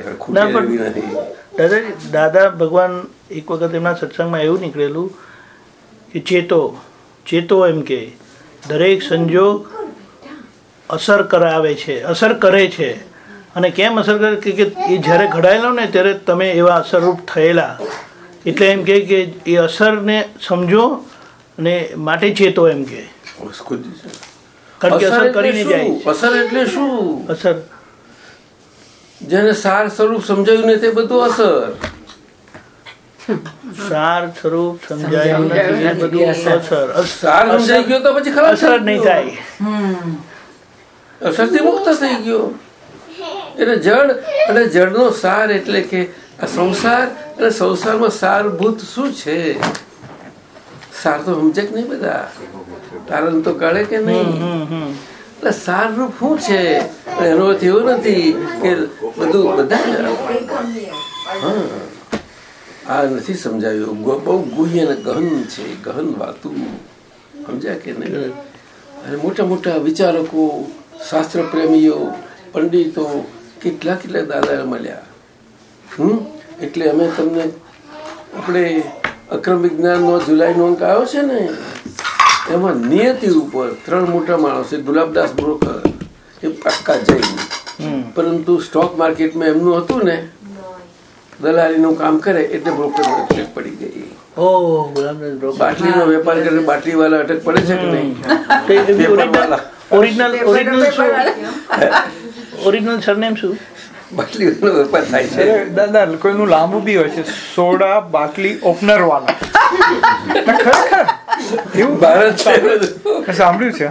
નથી. દાદાજી દાદા ભગવાન એક વખત એમના સત્સંગમાં એવું નીકળેલું કે ચેતો ચેતો એમ કે દરેક સંજોગ અસર કરાવે છે અસર કરે છે. અને કેમ અસર કરે? કે એ જ્યારે ઘડાયેલો ને ત્યારે તમે એવા અસરરૂપ થયેલા. એટલે એમ કે કે એ અસરને સમજો અને માટે ચેતો એમ કે કારણ કે અસર કરીને જાય અસર એટલે શું? અસર. જેને સાર સ્વરૂપ સમજાયું ને તે બધું અસર. સાર સ્વરૂપ સમજાયું નથી અસર. સાર સમજાઈ ગયો તો પછી ખરાબ અસર જ નહીં થાય. અસરથી મુક્ત થઈ ગયો. એટલે જળ અને જળનો સાર એટલે કે આ સંસાર અને સંસારમાં સારભૂત શું છે? સાર તો સમજે કે નહીં બધા. તારણ તો કાઢે કે નહીં? એટલે સારરૂપ શું છે? એનો અર્થ એવો નથી કે બધું બધા હા. આ નથી સમજાયું. બહુ ગુહ્ય અને ગહન છે. ગહન વાતું. સમજ્યા કે નહીં? અને મોટા મોટા વિચારકો શાસ્ત્ર પ્રેમીઓ પંડિતો કેટલા કેટલા દાદા મળ્યા? હમ? એટલે અમે તમને આપણે અક્રમ વિજ્ઞાનનો જુલાઈનો અંક આવ્યો છે ને એમાં નિયતિ ઉપર ત્રણ મોટા માણસો ગુલાબદાસ બ્રોકર એ પાક્કા જૈન. પરંતુ સ્ટોક માર્કેટમાં એમનું હતું ને દલાલીનું કામ કરે એટલે બ્રોકર અટક પડી ગઈ. ઓ બાટલીનો વેપાર કરે બાટલી વાળા અટક પડે છે કે નહીં. ઓરિજિનલ ઓરિજિનલ *laughs* ઓરિજિનલ સરનેમ શું? બાટલીનો વેપાર થાય છે. દાદા કોઈનું લાંબુ બી હોય છે. સોડા બાટલી ઓપનર વાળા. ખરેખર? એવું? ભારત છે. સાંભળ્યું છે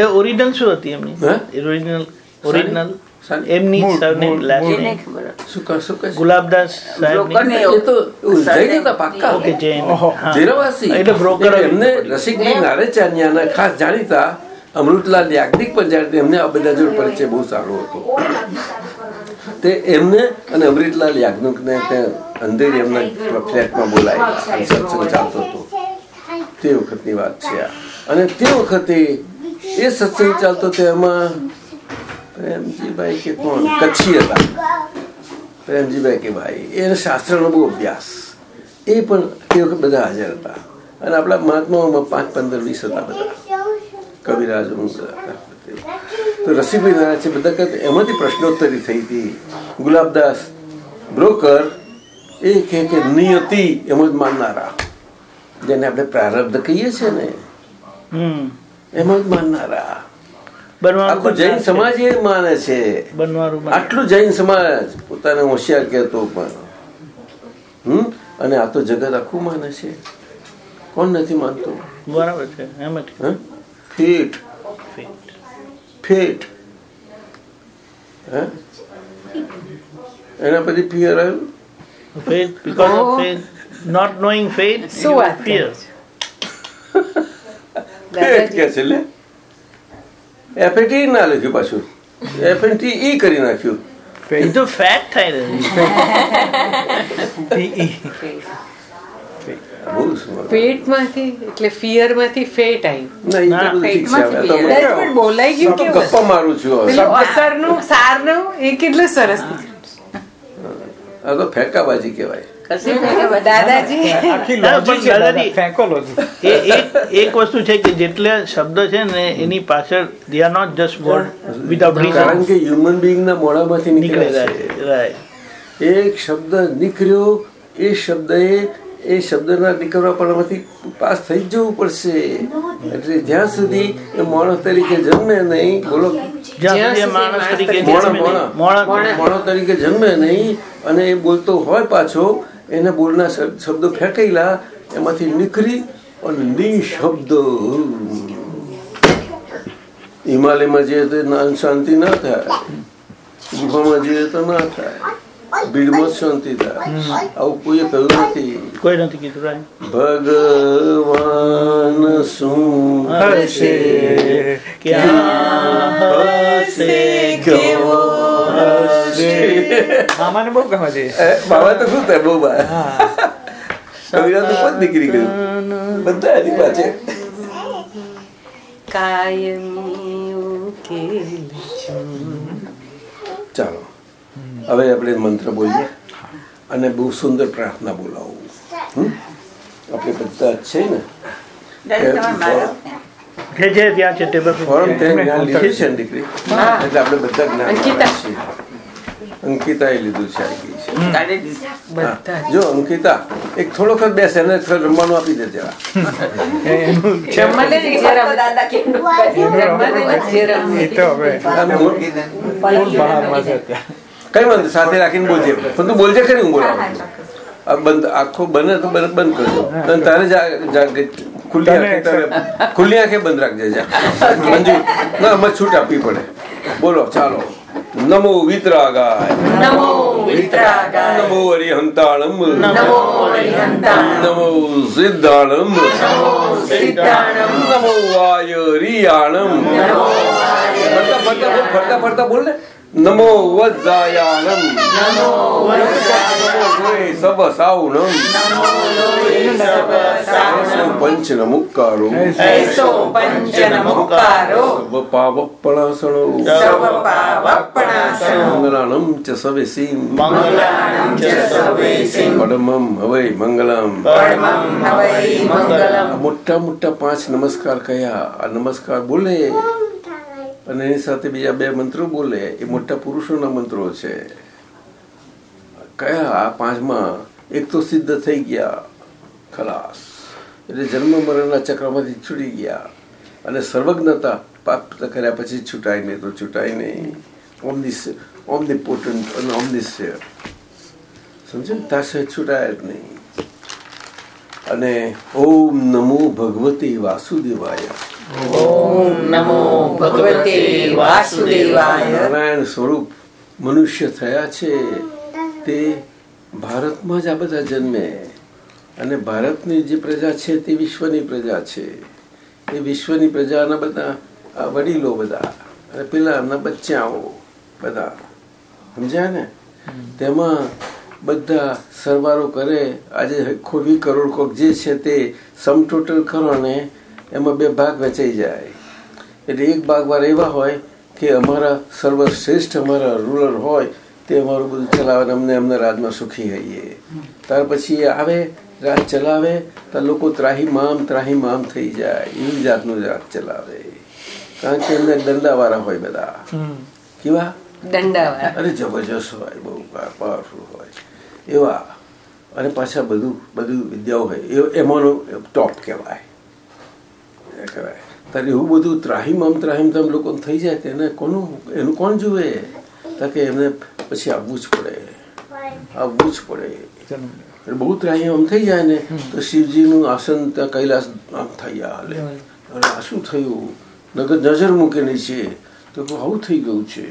એ ઓરિજિનલ શું હતી એમની? હે? ઓરિજિનલ ઓરિજિનલ એમની સરનેમ? ગુલાબદાસ. એટલે broker એમને રસિકભાઈ નારેચાન્યાના ખાસ જાણીતા અમૃતલાલ યાજ્ઞિક પણ જાણતા એમને આ બધા જોડે પરિચય બહુ સારો હતો. તે એમને અને અમૃતલાલ યાજ્ઞિકને તે અંધેરી એમના ફ્લેટમાં બોલાયેલા અને સત્સંગ ચાલતો હતો. તે વખતની વાત છે આ. અને તે વખતે એ સત્સંગ ચાલતો હતો એમાં પ્રેમજીભાઈ કે કોણ? કચ્છી હતા. પ્રેમજીભાઈ કે ભાઈ, એને શાસ્ત્રનો બહુ અભ્યાસ. એ પણ તે વખત બધા હાજર હતા. અને આપણા મહાત્માઓમાં પાંચ, પંદર, વીસ હતા બધા. કવિરાજો. તો રસીભાઈ નારાયણ છે બધા કરતા એમાંથી પ્રશ્નોત્તરી થઈ હતી. ગુલાબદાસ બ્રોકર એ કહે કે નિયતિ એમ જ માનનારા. જેને આપણે પ્રારબ્ધ કહીએ છીએ ને એમ જ માનનારા. આખું જૈન સમાજ એ માને છે. આટલું જૈન સમાજ પોતાને હોશિયાર કહેતો પણ. હમ? અને આ તો જગત આખું માને છે. કોણ નથી માનતું? બરાબર છે એમ જ? ફીટ. ફીટ. હે? એના પછી ફિયર આવ્યું? Faith because of faith not knowing faith so you fear. Fate *laughs* કે છે લે? એફએટી ના લખ્યું પાછું. એફએટી ઈ કરી નાખ્યું. એ તો ફેટ થાય ને. *laughs* *laughs* પેટમાંથી એટલે ફેટ આવ્યું બોલાઈ ગયું ગપ્પા મારું છું પેલું અસરનું સારનું એ કેટલું સરસ આ તો ફેંકાબાજી કહેવાય. દાદાજી. એક વસ્તુ છે કે જેટલા શબ્દ છે ને એની પાછળ they are not just word without કારણ કે હ્યુમન બિંગ ના મોઢામાંથી નીકળે છે. એક શબ્દ નીકળ્યો એ શબ્દ એ શબ્દના નીકળવા પણ પાસ થઈ જવું પડશે. એટલે જ્યાં સુધી એ મોણો તરીકે જન્મે નહીં બોલો. જ્યાં સુધી એ માણસ તરીકે જન્મે નહીં. મોણા માણસ તરીકે જન્મે નહીં અને એ બોલતો હોય પાછો એને બોલના શબ- શબ્દો ફેંકેલા એમાંથી નીકળી અને નિશબ્દ. હિમાલયમાં જઈએ તો ના શાંતિ ના થાય ગુફામાં જઈએ તો ના થાય. ભીડમાં શાંતિ થાય આવું કોઈએ કહ્યું નથી. કોઈ નથી કીધું ભગવાન શું હશે? ક્યાં હશે કેવો હશે મામાને બહુ ગમે છે. બાબા તો શું થાય બહુ બા. કવિરા તો પણ નીકળી ગયું બધા એની પાછે કાયમી ઉકેલ ચાલો. હવે આપણે મંત્ર બોલીએ અને બહુ સુંદર પ્રાર્થના બોલાવું. આપણે બધા જ છે ને? અંકિતા. એ લીધું છે જો. અંકિતા એક થોડો વખત બેસે એને રમવાનું આપી દે જરા. એ તો હવે કઈ વાંધો? સાથે રાખીને બોલજે. પણ તું બોલજે ખરી હું બોલાવું. આ બંધ આખો બને તો બંધ બંધ કરજો. અને તારે જા- જા- ખુલ્લી આંખે તારે ખુલ્લી આંખે બંધ રાખજે જા. મંજુ ના અમે છૂટ આપવી પડે. બોલો ચાલો. નમો વિતરાગાય. નમો વિતરાગાય. નમો હરિહંતાણમ. નમો હરિહંતાણમ. નમો સિદ્ધાણમ. સિદ્ધાણમ. નમો વાયરિયાણમ. ફરતા ફરતા ફરતા ફરતા બોલ ને. નમો વજ્જાયાનમ નમો લોય સબ સાવણમ પંચ નમુકારો એસો પંચ નમુકારો સબ પાવપણાસણો સર્વ પાવપણાસનો મંગલાણમ ચ સવેસીમ મંગલાણમ ચ સર્વેસિંહ પરમમ હવૈ મંગલમ પરમમ હવૈ મંગલમ મોટા મોટા પાંચ નમસ્કાર કયા આ નમસ્કાર બોલે અને એની સાથે બીજા બે મંત્રો બોલે, એ મોટા પુરુષોના મંત્રો છે. કયા? પાંચમાં, એક તો સિદ્ધ થઈ ગયા, ખલાસ. એટલે જન્મ મરણના ચક્રમાંથી છૂટી ગયા. અને સર્વજ્ઞતા પ્રાપ્ત કર્યા પછી છૂટાય નહીં તો છૂટાય નહીં. ઓમ દિસ ઓમની પોટન્ટ અને ઓમની સમજે ને? તાશે છૂટાય જ નહીં. અને ઓમ નમો ભગવતી વાસુદેવાય. નમો ભગવતે વાસુદેવાય નારાયણ સ્વરૂપ મનુષ્ય થયા છે તે ભારતમાં જ આ બધા જન્મે અને ભારતની જે પ્રજા છે તે વિશ્વની પ્રજા છે. એ વિશ્વની પ્રજાના બધા આ વડીલો બધા અને પેલા એમના બચ્ચાઓ બધા, સમજ્યા ને? તેમાં બધા સરવારો કરે. આજે ખોવી કરોડ કોક જે છે તે સમ ટોટલ કરો ને એમાં બે ભાગ વેચાઈ જાય. એટલે એક ભાગ વાર એવા હોય કે અમારા સર્વશ્રેષ્ઠ અમારા રૂલર હોય તે અમારું બધું ચલાવે અમને અમને રાજમાં સુખી હઈએ. ત્યાર પછી એ આવે રાજ ચલાવે તો લોકો ત્રાહી મામ ત્રાહી મામ થઈ જાય. એવી જાતનું રાજ ચલાવે. કારણ કે એમને દંડાવાળા હોય બધા. કેવા? દંડાવાળા. અરે જબરજસ્ત હોય બહુ પાવરફુલ હોય. એવા. અને પાછા બધું બધું વિદ્યાઓ હોય. એ એમાંનો ટોપ કહેવાય. એ કહેવાય. તારે એવું બધું ત્રાહીમામ ત્રાહીમતામ લોકો થઈ જાય તેને કોનું એનું કોણ જુએ? તો કે એમને પછી આવવું જ પડે. આવવું જ પડે. એટલે બહુ ત્રાહીમામ થઈ જાય ને તો શિવજીનું આસન ત્યાં કૈલાસ આમ થઈ હાલે. આ શું થયું? નગર નજર મૂકેલી છે. તો આવું થઈ ગયું છે.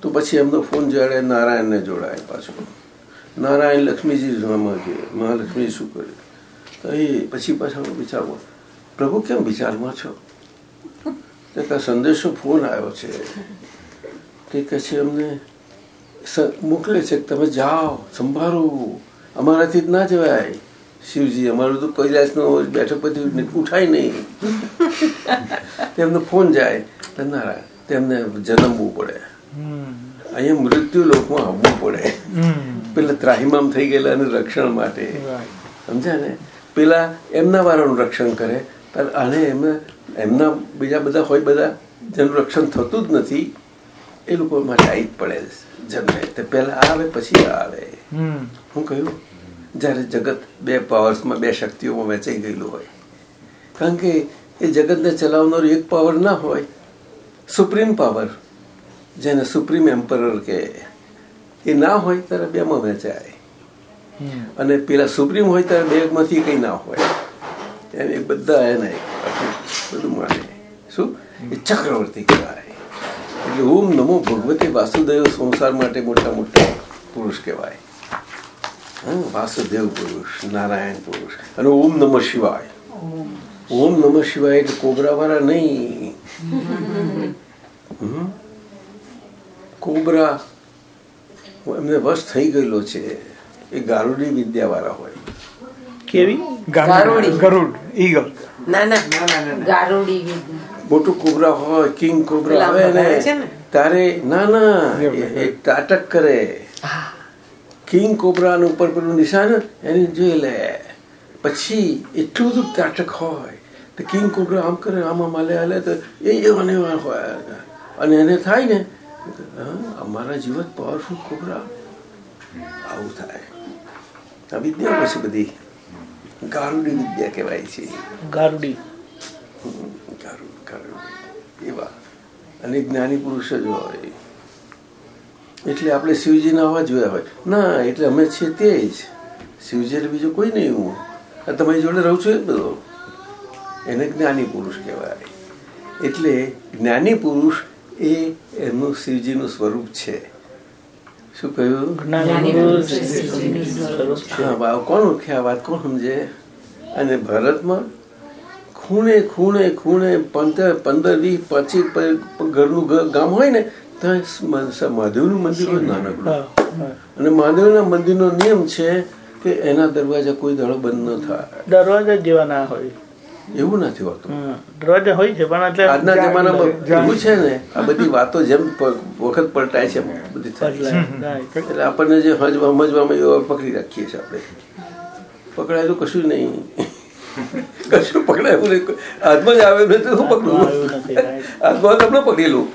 તો પછી એમનો ફોન જ્યારે નારાયણને જોડાય પાછો. નારાયણ લક્ષ્મીજી કે મહાલક્ષ્મી શું કરે તો એ પછી પાછા વિચારવો. પ્રભુ કેમ વિચારમાં છો? કે સંદેશો ફોન આવ્યો છે. તે કહે છે અમને મોકલે છે કે તમે જાઓ સંભાળો. અમારાથી જ ના જવાય. શિવજી અમારું તો કૈલાસનો બેઠક પછી ઉઠાય નહીં. તેમનો ફોન જાય નારાયણ તેમને જન્મવું પડે. અહીંયા મૃત્યુ લોકમાં આવવું પડે. પેલા ત્રાહિમામ થઈ ગયેલા અને રક્ષણ માટે. સમજ્યા ને? પેલા એમના વાળાનું રક્ષણ કરે પણ એમાં એમને બીજા બધા હોય બધા જેનું રક્ષણ થતું જ નથી એ લોકો માટે આવી જ પડે જન્મે. તે પહેલા આવે પછી આવે. હું કહ્યું જ્યારે જગત બે પાવર્સમાં બે શક્તિઓમાં વેચાઈ ગયેલું હોય. કારણ કે એ જગતને ચલાવનારો એક પાવર ના હોય. સુપ્રીમ પાવર જેને સુપ્રીમ એમ્પરર કે એ ના હોય ત્યારે બેમાં વેચાય અને પેલા સુપ્રીમ હોય ત્યારે બેમાંથી કંઈ ના હોય. એને બધા એને બધું માને. શું? એ ચક્રવર્તી કહેવાય. એટલે ઓમ નમો ભગવતે વાસુદેવ સંસાર માટે મોટા મોટા પુરુષ કહેવાય. વાસુદેવ પુરુષ, નારાયણ પુરુષ અને ઓમ નમઃ શિવાય. ઓમ નમઃ શિવાય એટલે કોબરા વાળા નહીં કોબરા, એમને વશ થઈ ગયેલો છે. એ ગારુડી વિદ્યા વાળા હોય. કેવી? ગારુડી. ગરુડ ઈગલ. ના ના. ગારુડી. વિદ્યા. મોટું કોબરા હોય કિંગ કોબરા આવે ને તારે ના ના એ- એ તાટક કરે. કિંગ કોબરા ઉપર પેલું નિશાન એને જોઈ લે. પછી એટલું બધું તાટક હોય તો કિંગ કોબરા આમ કરે આમ આમ હાલે હાલે તો એ એવા ને એવા હોય. અને એને થાય ને હા, અમારા જીવન પાવરફુલ કોબરા. આવું થાય. આ વિદ્યા પછી બધી. ગારુડી વિદ્યા કહેવાય છે. ગારુડી. ગારુડ ગારુડ. એવા અને જ્ઞાની પુરુષ જ હોય એટલે આપણે શિવજીના અવાજ જોયા હોય. ના એટલે અમે છીએ તે જ. શિવજી એટલે બીજું કોઈ નહીં હું. આ તમારી જોડે રહું છું એ બધો. એને જ્ઞાની પુરુષ કહેવાય. એટલે જ્ઞાની પુરુષ એ એમનું શિવજીનું સ્વરૂપ છે. શું કહ્યું? કોણ ઓળખે આ વાત? કોણ સમજે? અને ભારતમાં ખૂણે ખૂણે ખૂણે પંદર પંદર વીસ પચીસ ઘરનું ગામ હોય ને ત્યાં મહાદેવનું મંદિર હોય નાનકડું. અને મહાદેવના મંદિરનો નિયમ છે કે એના દરવાજા કોઈ દાડો બંધ ન થાય. દરવાજા જેવા ના હોય. એવું નથી હોતું. દરવાજા હોય છે પણ એટલે આજના જમાનામાં એવું છે ને આ બધી વાતો જેમ વખત પલટાય છે બધી. એટલે આપણને જે સમજવામાં એવા પકડી રાખીએ છીએ આપણે. પકડાયેલું કશું નહીં. કશું પકડાયું નહીં. હાથમાં જ આવે તો શું પકડવું? હાથમાં તમને પકડેલું.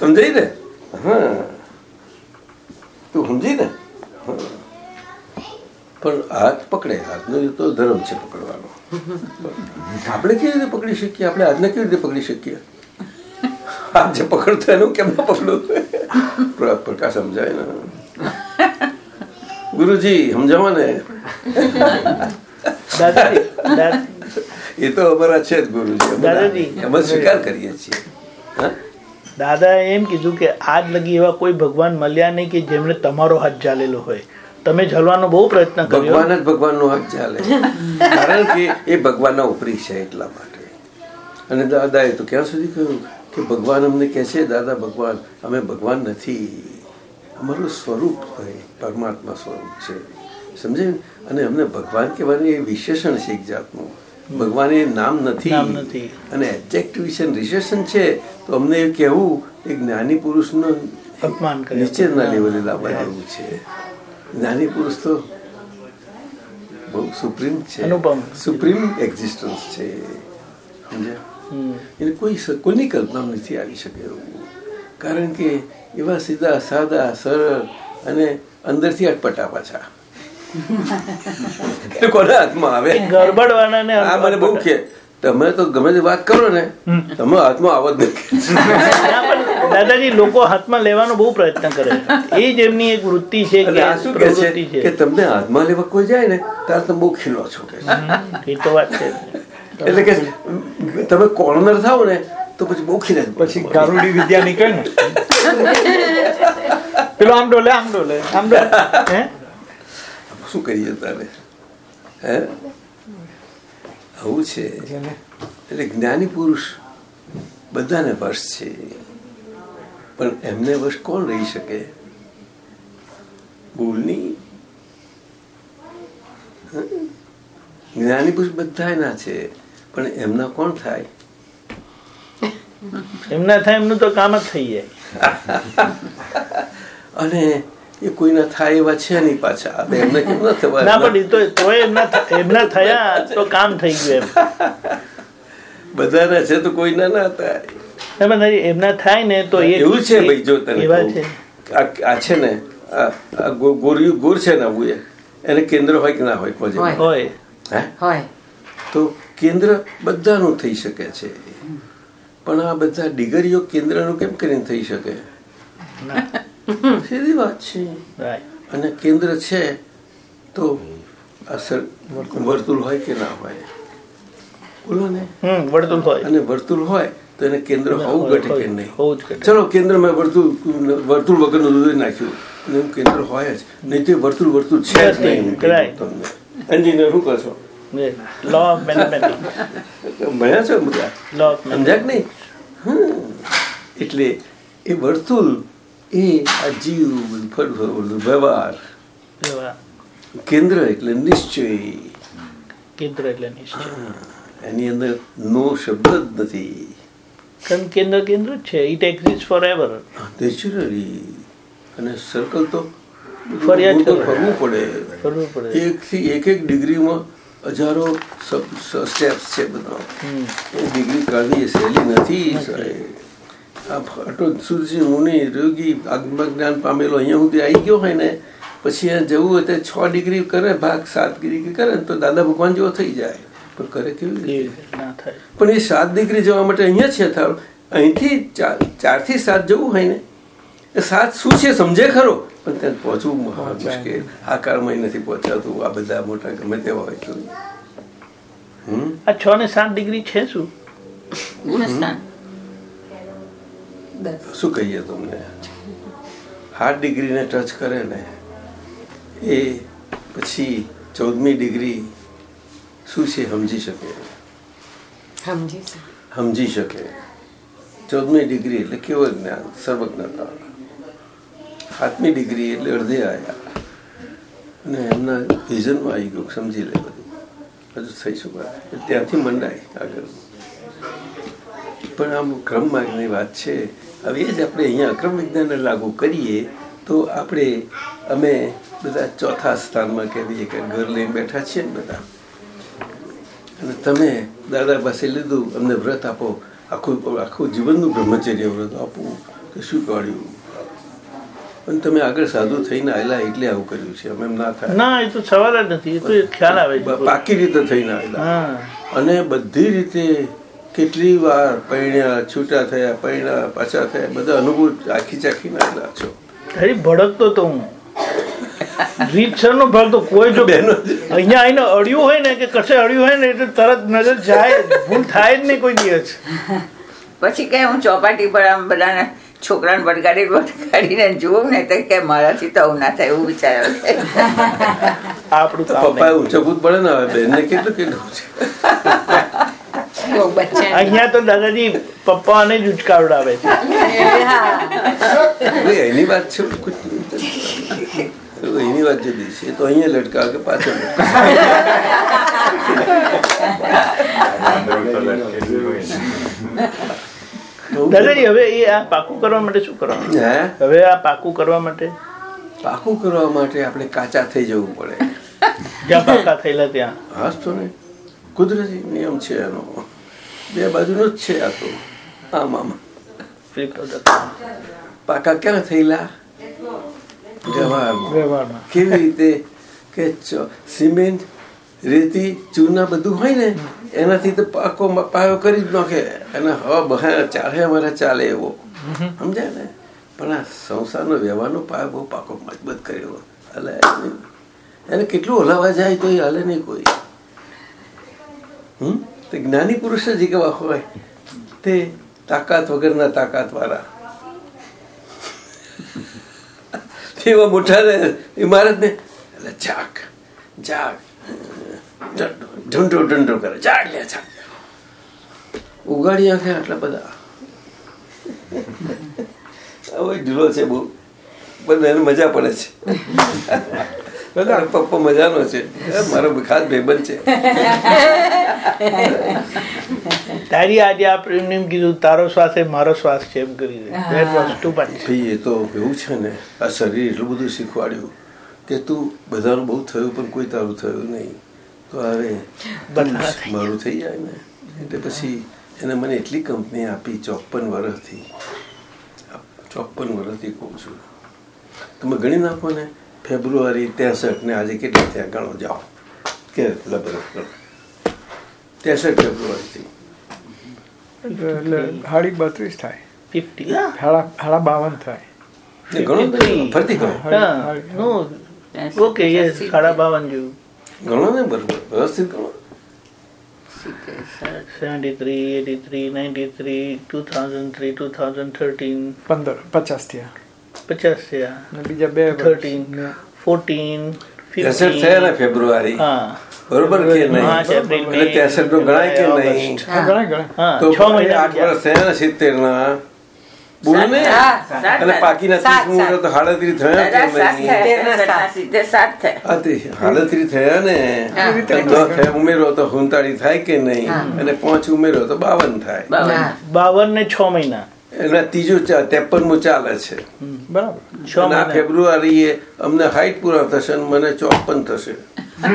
સમજાય ને? હા. તું સમજી ને? હા. પણ હાથ પકડે હાથનો એ તો ધર્મ છે પકડવાનો. આપણે કેવી રીતે પકડી શકીએ? આપણે હાથને કેવી રીતે પકડી શકીએ? હાથ જે પકડતો એનું કેમ ના પકડો પ્રકાશ સમજાય ને. ગુરુજી સમજાવો ને. એ તો અમારા છે જ ગુરુજી. અમે સ્વીકાર કરીએ છીએ? દાદા એમ કીધું કે આજ લગી એવા કોઈ ભગવાન મળ્યા નહીં કે જેમણે તમારો હાથ ચાલેલો હોય. તમે ઝલવાનો બહુ પ્રયત્ન કર્યો. ભગવાન જ ભગવાનનો હક ચાલે. કારણ કે એ ભગવાનના ઉપરી છે એટલા માટે. અને દાદાએ તો ક્યાં સુધી કહ્યું કે ભગવાન અમને કહે છે દાદા ભગવાન અમે ભગવાન નથી. અમારું સ્વરૂપ હોય પરમાત્મા સ્વરૂપ છે. સમજે? અને અમને ભગવાન કહેવાનું એ વિશેષણ છે એક જાતનું. ભગવાન એ નામ નથી. અને એડજેક્ટિવ રિશેષણ છે તો અમને એ કહેવું એક જ્ઞાની પુરુષનું અપમાન કરે નીચેના લેવલે લાવવા જેવું છે. જ્ઞાની પુરુષ તો બહુ સુપ્રીમ છે. અનુપમ. સુપ્રીમ એક્ઝિસ્ટન્સ છે. સમજ્યા? એને કોઈ કોઈની કલ્પના નથી આવી શકે એવું. કારણ કે એવા સીધા સાદા સરળ અને અંદરથી અટપટા પાછા. કોના હાથમાં આવે? ગરબડવાના આ મને બહુ કે તમે તો ગમે તે વાત કરો ને તમે હાથમાં આવો જ નથી *laughs* ના, પણ દાદાજી લોકો હાથમાં લેવાનો બહુ પ્રયત્ન કરે એ જ એમની એક વૃત્તિ છે કે શું કે છે છે. કે તમને હાથમાં લેવા કોઈ જાય ને ત્યારે તમે બહુ ખીલો છો કે એ તો વાત છે. એટલે કે તમે કોર્નર થાવ ને તો પછી બહુ ખીલે પછી ગારુડી વિદ્યા નીકળે ને? પેલો આમ ડોલે આમ ડોલે આમ ડોલે. હે? શું કરીએ તારે? હે? આવું છે. એટલે જ્ઞાની પુરુષ બધાને વશ છે. પણ એમને વશ કોણ રહી શકે? ભૂલની? જ્ઞાની પુરુષ બધા ના છે પણ એમના કોણ થાય? એમના થાય એમનું તો કામ જ થઈ જાય. *laughs* અને એ કોઈના થાય એવા છે નહીં પાછા. એમને કેમ ના થવા ના પણ એ તો એમના એમના થયા તો કામ થઈ ગયું એમ. *laughs* બધાના છે તો કોઈ ના થાય. ના, પણ એમના થાય ને તો એ એવું છે ભાઈ જો તને એવા છે. આ આ છે ને આ ગોરિયું ગોર છે ને આવું એ. એને કેન્દ્ર હોય કે ના હોય કોઈ હોય. હોય. હે? હોય. તો કેન્દ્ર બધાનું થઈ શકે છે. પણ આ બધા ડિગરીઓ કેન્દ્રનું કેમ કરીને થઈ શકે? સીધી વાત છે. અને કેન્દ્ર છે તો આ સર વર્તુળ હોય કે ના હોય? બોલો ને વર્તુળ હોય. અને વર્તુળ હોય તો એને કેન્દ્ર હોવું ઘટે કે નહીં. ચલો કેન્દ્રમાં વર્તુળ વર્તુળ વગરનું દૂધ નાખ્યું. અને એનું કેન્દ્ર હોય જ. નહીં તો વર્તુળ વર્તુળ છે જ નહીં તમને. એન્જિનિયર શું કરશો લો ઓફ ભણ્યા છો બધા? સમજ્યા કે નહીં. એટલે એ વર્તુળ એ આ જીવ વ્યવહાર. કેન્દ્ર એટલે નિશ્ચય. કેન્દ્ર એટલે નિશ્ચય. એની અંદર નો શબ્દ જ નથી. કારણ કેન્દ્ર કેન્દ્ર જ છે. It exist four ever naturally અને સર્કલ તો ફરિયાદ ફરવું પડે. કરવું પડે. એક એક એક ડિગ્રીમાં હજારો સ્ટેપ્સ છે બધા. એ ડિગ્રી કાઢવી એ સહેલી નથી આ ફાટો સુધી મુનિ રોગી આત્મજ્ઞાન પામેલો અહીંયા સુધી આવી ગયો હોય ને પછી અહીંયા જવું હોય તો છ ડિગ્રી કરે ભાગ સાત ડિગ્રી કરે તો દાદા ભગવાન જેવો થઈ જાય. પણ કરે કેવી એ રીતે ના થાય. પણ એ સાત ડિગ્રી જવા માટે અહીંયા છે થાળ. અહીંથી ચારથી સાત જવું હોય ને. એ સાત શું છે સમજે ખરો? પણ ત્યાં પહોંચવું મહા મુશ્કેલ. આ કાળમાં નથી પહોંચાતું આ બધા મોટા ગમે તેવા હોય તો. આ છ ને સાત ડિગ્રી છે શું? શું કહીએ તમને? આઠ ડિગ્રીને ટચ કરે ને એ પછી ચૌદમી ડિગ્રી શું છે સમજી શકે? સમજી શકે. ચૌદમી ડિગ્રી એટલે કેવો જ્ઞાન? સર્વજ્ઞતા. સાતમી ડિગ્રી એટલે અડધે આવ્યા અને એમના વિઝનમાં આવી ગયું સમજી લે બધું. હજુ થઈ શકે. ત્યાંથી મંડાય આગળ. પણ આમ ક્રમ માર્ગની વાત છે. હવે એ જ આપણે અહીંયા અક્રમ વિજ્ઞાનને લાગુ કરીએ તો આપણે અમે બધા ચોથા સ્થાનમાં કહેવીએ કે ઘર લઈને બેઠા છીએ ને બધા. અને તમે દાદા પાસે લીધું અમને વ્રત આપો. આખું આખું જીવનનું બ્રહ્મચર્ય વ્રત આપવું તો શું કાઢ્યું પણ તમે આગળ સાધુ થઈને આવેલા એટલે આવું કર્યું છે. અમે એમ ના થાય. ના એ તો સવાલ જ નથી. એ તો ખ્યાલ આવે બાકી પાકી રીતે થઈને આવેલા અને બધી રીતે કેટલી વાર પૈણ્યા છૂટા થયા પૈણ્યા પાછા થયા બધા અનુભવ આખી ચાખીને આવેલા છો. ભડકતો તો હું. રીતસર નો ભાગ તો કોઈ જો બહેનો અહીંયા આવીને અડ્યું હોય ને કે કશે અડ્યું હોય ને એટલે તરત નજર જાય. ભૂલ થાય જ નહીં કોઈ દિવસ. પછી કે હું ચોપાટી પર આમ બધાને છોકરાને વડગાડી વડગાડીને જોઉં ને તો કે મારાથી તો ના થાય એવું વિચાર્યો આપણું તો પપ્પાએ ભૂત પડે ને હવે બેનને કેટલું કેટલું છે અહીંયા તો દાદાજી પપ્પાને જ ઉચકાવડાવે છે. એની વાત છે કોઈ એની વાત જુદી છે તો અહીંયા લટકાવે કે પાછળ દાદાજી હવે એ આ પાકું કરવા માટે શું કરવાનું? હવે આ પાકું કરવા માટે? પાકું કરવા માટે આપણે કાચા થઈ જવું પડે. જ્યાં પાકા થયેલા ત્યાં. હાસ તો ને. કુદરતી નિયમ છે એનો. બે બાજુનો જ છે આ તો. આમ આમ. પાકા ક્યાં થયેલા? વ્યવહારમાં. કેવી રીતે કે સિમેન્ટ રેતી ચૂના બધું હોય ને એનાથી તો પાકો પાયો કરી જ નાખે. અને હવા બહાર ચાલે અમારે ચાલે એવો. સમજાય ને? પણ આ સંસારનો વ્યવહારનો પાયો બહુ પાકો મજબૂત કર્યો. હલે એને કેટલું હલાવા જાય તો એ હાલે નહીં કોઈ. હમ? તે જ્ઞાની પુરુષ જ કેવા હોય? તે તાકાત વગરના તાકાત વાળા એવા મોટા ને ઇમારત ને એટલે જાગ જાગ ઢંઢો ઢંઢો કરે. જાગ લે જાગ ઉગાડી આંખે આટલા બધા. હવે ઢીલો છે બહુ. પણ એને મજા પડે છે. પપ્પો મજાનો છે. મારો ખાસ ભેબન છે. તારી આજે આ પ્રેમ એમ કીધું તારો શ્વાસ એ મારો શ્વાસ છે એમ કરી દે. એ તો એવું છે ને આ શરીર એટલું બધું શીખવાડ્યું કે તું બધાનું બહુ થયું પણ કોઈ તારું થયું નહીં. તો અરે મારું થઈ જાય ને. એટલે પછી એને મને એટલી કંપની આપી ચોપન વર્ષથી ચોપન વર્ષથી કહું છું. તમે ગણી નાખો ને ફેબ્રુઆરી ત્રેસઠ ને આજે કેટલા થયા? ગણો જાઓ. કે લગભગ ગણો. ત્રેસઠ ફેબ્રુઆરીથી એટલે હાડી બત્રીસ થાય. 50. હાડા હાડા બાવન થાય. ઘણું ફરતી ગણો. ઓકે યસ હાડા બાવન જેવું. ગણો ને બરોબર. વ્યવસ્થિત ગણો. 73, 83, 93, 2003, 2013, પંદર પચાસ થયા. 50 થયા. અને બીજા બે 13, 14, ત્રેસઠ થયા ને ફેબ્રુઆરી હા, બરોબર કે નહીં? એટલે ત્રેસઠનું ગણાય કે નહીં? ઓગસ્ટ. હા, ગણાય ગણાય. હા, તો આઠ વર્ષ થયા ને સિત્તેર ના. બોલો ને? સાત, સાત, અને બાકીના ત્રીસ સાત. તો હાડત્રીસ થયા કે નહીં થયા ને. થયા ઉમેરો તો હુંતાળી થાય કે નહીં? અને પાંચ ઉમેરો તો બાવન થાય. બાવન ને છ મહિના. એના ત્રીજું ત્રેપનમું મુ ચાલે છે. બરાબર. આ ફેબ્રુઆરીએ અમને હાઈટ પૂરા થશે અને મને ચોપન થશે. *laughs*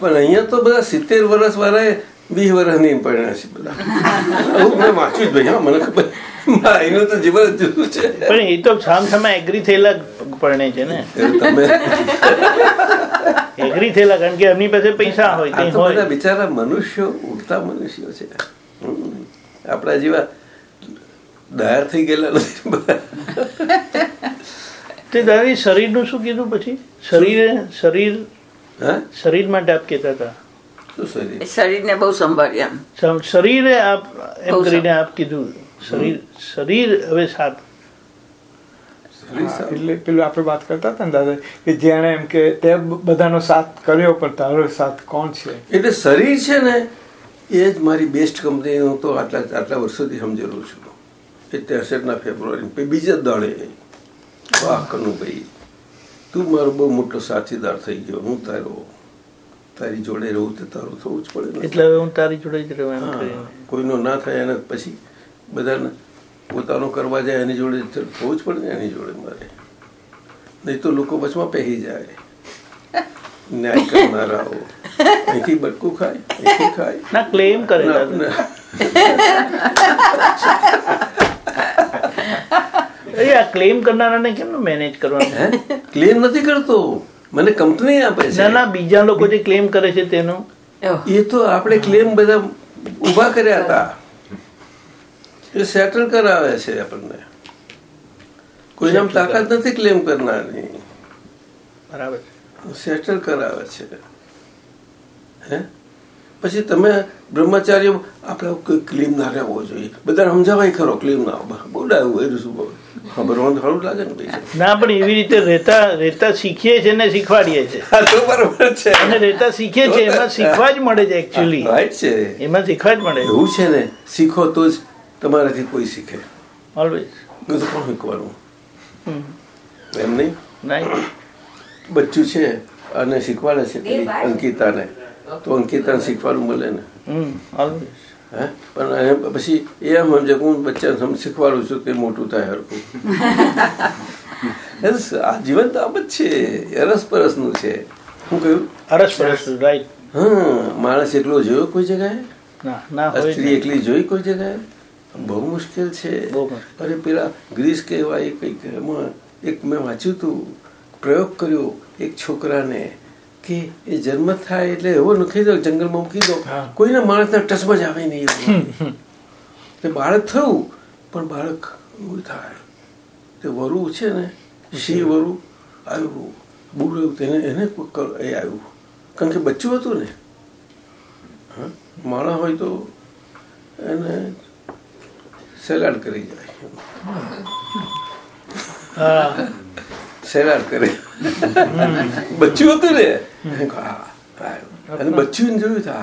પણ અહીંયા તો બધા સિત્તેર વર્ષ વાળા વીસ વર્ષ નહીં પડ્યા છે બધા. હું મેં વાંચ્યું જ ભાઈ હા મને ખબર. એનું તો જીવન જુદું છે. પણ એ તો સામ સામે એગ્રી થયેલા પરણે છે ને. તમે *laughs* એગ્રી થયેલા કારણ કે એમની પાસે પૈસા હોય. બધા બિચારા મનુષ્યો ઉડતા મનુષ્યો છે. આપણા જેવા દાયર થઈ ગયેલા નથી. તે દાદી શરીરનું શું કીધું પછી? શરીરે શરીર શરીર માટે આપ કહેતા હતા. શરીર? શરીરને બહુ સંભાળ્યા શરીરે આપ એમ કરીને આપ કીધું શરીર શરીર હવે સાથ શરીર એટલે પેલું આપણે વાત કરતા હતા ને દાદા કે જેણે એમ કે તે બધાનો સાથ કર્યો પણ તારો સાથ કોણ છે? એટલે શરીર છે ને એ જ મારી બેસ્ટ કંપની હું તો આટલા આટલા વર્ષોથી સમજેલું છું. એ ત્રેસઠના ફેબ્રુઆરી બીજા દાડે વાહ કનુભાઈ તું મારો બહુ મોટો સાથીદાર થઈ ગયો. હું તારો તારી જોડે રહું તે તારું થવું જ પડે એટલે હવે હું તારી જોડે જ હા, કોઈનો ના થાય એને પછી બધાને પોતાનો કરવા જાય એની જોડે થવું જ પડે ને એની જોડે મારે. નહીં તો લોકો વચમાં પહેરી જાય. ન્યાય કરનારાઓ. અહીંથી બટકું ખાય અહીંથી ખાય ના ક્લેમ કરે અરે આ ક્લેમ કરનારાને કેમ મેનેજ કરવાનું હે ક્લેમ નથી કરતો મને કંપની આપે છે ના ના બીજા લોકો જે ક્લેમ કરે છે તેનો એ તો આપણે ક્લેમ બધા ઊભા કર્યા હતા એ સેટલ કરાવે છે આપણને કોઈ આમ તાકાત નથી ક્લેમ કરનારની બરાબર સેટલ કરાવે છે હે? પછી તમે બ્રહ્મચાર્ય આપણે કોઈ ક્લીમ ના રહેવો જોઈએ. બધા સમજાવાય ખરો ક્લીમ ના બોલાવું એનું શું ખબર ખબરવાનું સારું લાગે ને ભાઈ ના પણ એવી રીતે રહેતા રહેતા શીખીએ છીએ ને શીખવાડીએ છીએ. તો બરોબર છે. અને રહેતા શીખીએ છીએ એમાં શીખવા જ મળે છે એકચ્યુઅલી રાઈટ છે. એમાં શીખવા જ મળે એવું છે ને. શીખો તો જ તમારાથી કોઈ શીખે. ઓલવેઝ બધું કોણ શીખવાનું એમ નહીં? નહીં. બચ્ચું છે અને શીખવાડે છે અંકિતાને. તો અંકિતાને શીખવાનું મળે ને હે પણ પછી એ એમ સમજે હું બચ્ચાને શીખવાડું છું તે મોટું થાય હરખું આ જીવન તો આમ જ છે અરસપરસનું છે હું કહ્યું અરસ પરસ રાઈટ હા માણસ એકલો જોયો કોઈ જગાએ સ્ત્રી એકલી જોઈ કોઈ જગાએ બહુ મુશ્કેલ છે અરે પેલા ગ્રીસ કહેવાય કંઈક એમાં એક મેં વાંચ્યું હતું પ્રયોગ કર્યો એક છોકરાને કે એ જન્મ થાય એટલે એવો નખી દો જંગલમાં મૂકી દો. હા. કોઈના માણસના ટચમાં જ આવે નહીં એટલે તે બાળક થયું પણ બાળક થાય. તે વરુ છે ને સિંહ વરુ આવ્યું. બુરું તેને એને એ આવ્યું. કારણ કે બચ્ચું હતું ને. હા? માણસ હોય તો એને સેલાડ કરી જાય. હા સેલાડ કરે બચ્યું હતું ને. અને બચ્યું જોયું હતું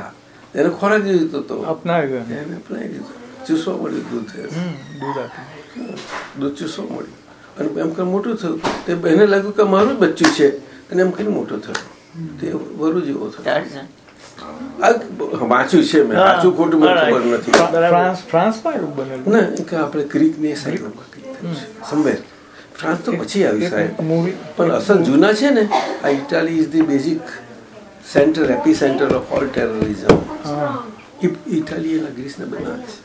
એને ખોરાક જોયું તો અપનાવી ગયો એને અપનાવી દીધું ચૂસવા મળ્યું દૂધ દૂધ. ચૂસવા મળ્યું અને એમ કે મોટું થયું તે એને લાગ્યું કે મારું જ બચ્ચું છે અને એમ કઈ મોટું થયું તે વરુ જેવો થયો વાંચ્યું છે મેં. સાચું ખોટું મને. ખબર નથી એવું બનેલું ના કે આપણે ફ્રાન્સ તો પછી આવ્યું સાહેબ. પણ અસલ જૂના છે ને આ Italy is the basic centre epicentre of all terrorism Italy એના ગ્રીસને બનાવે છે.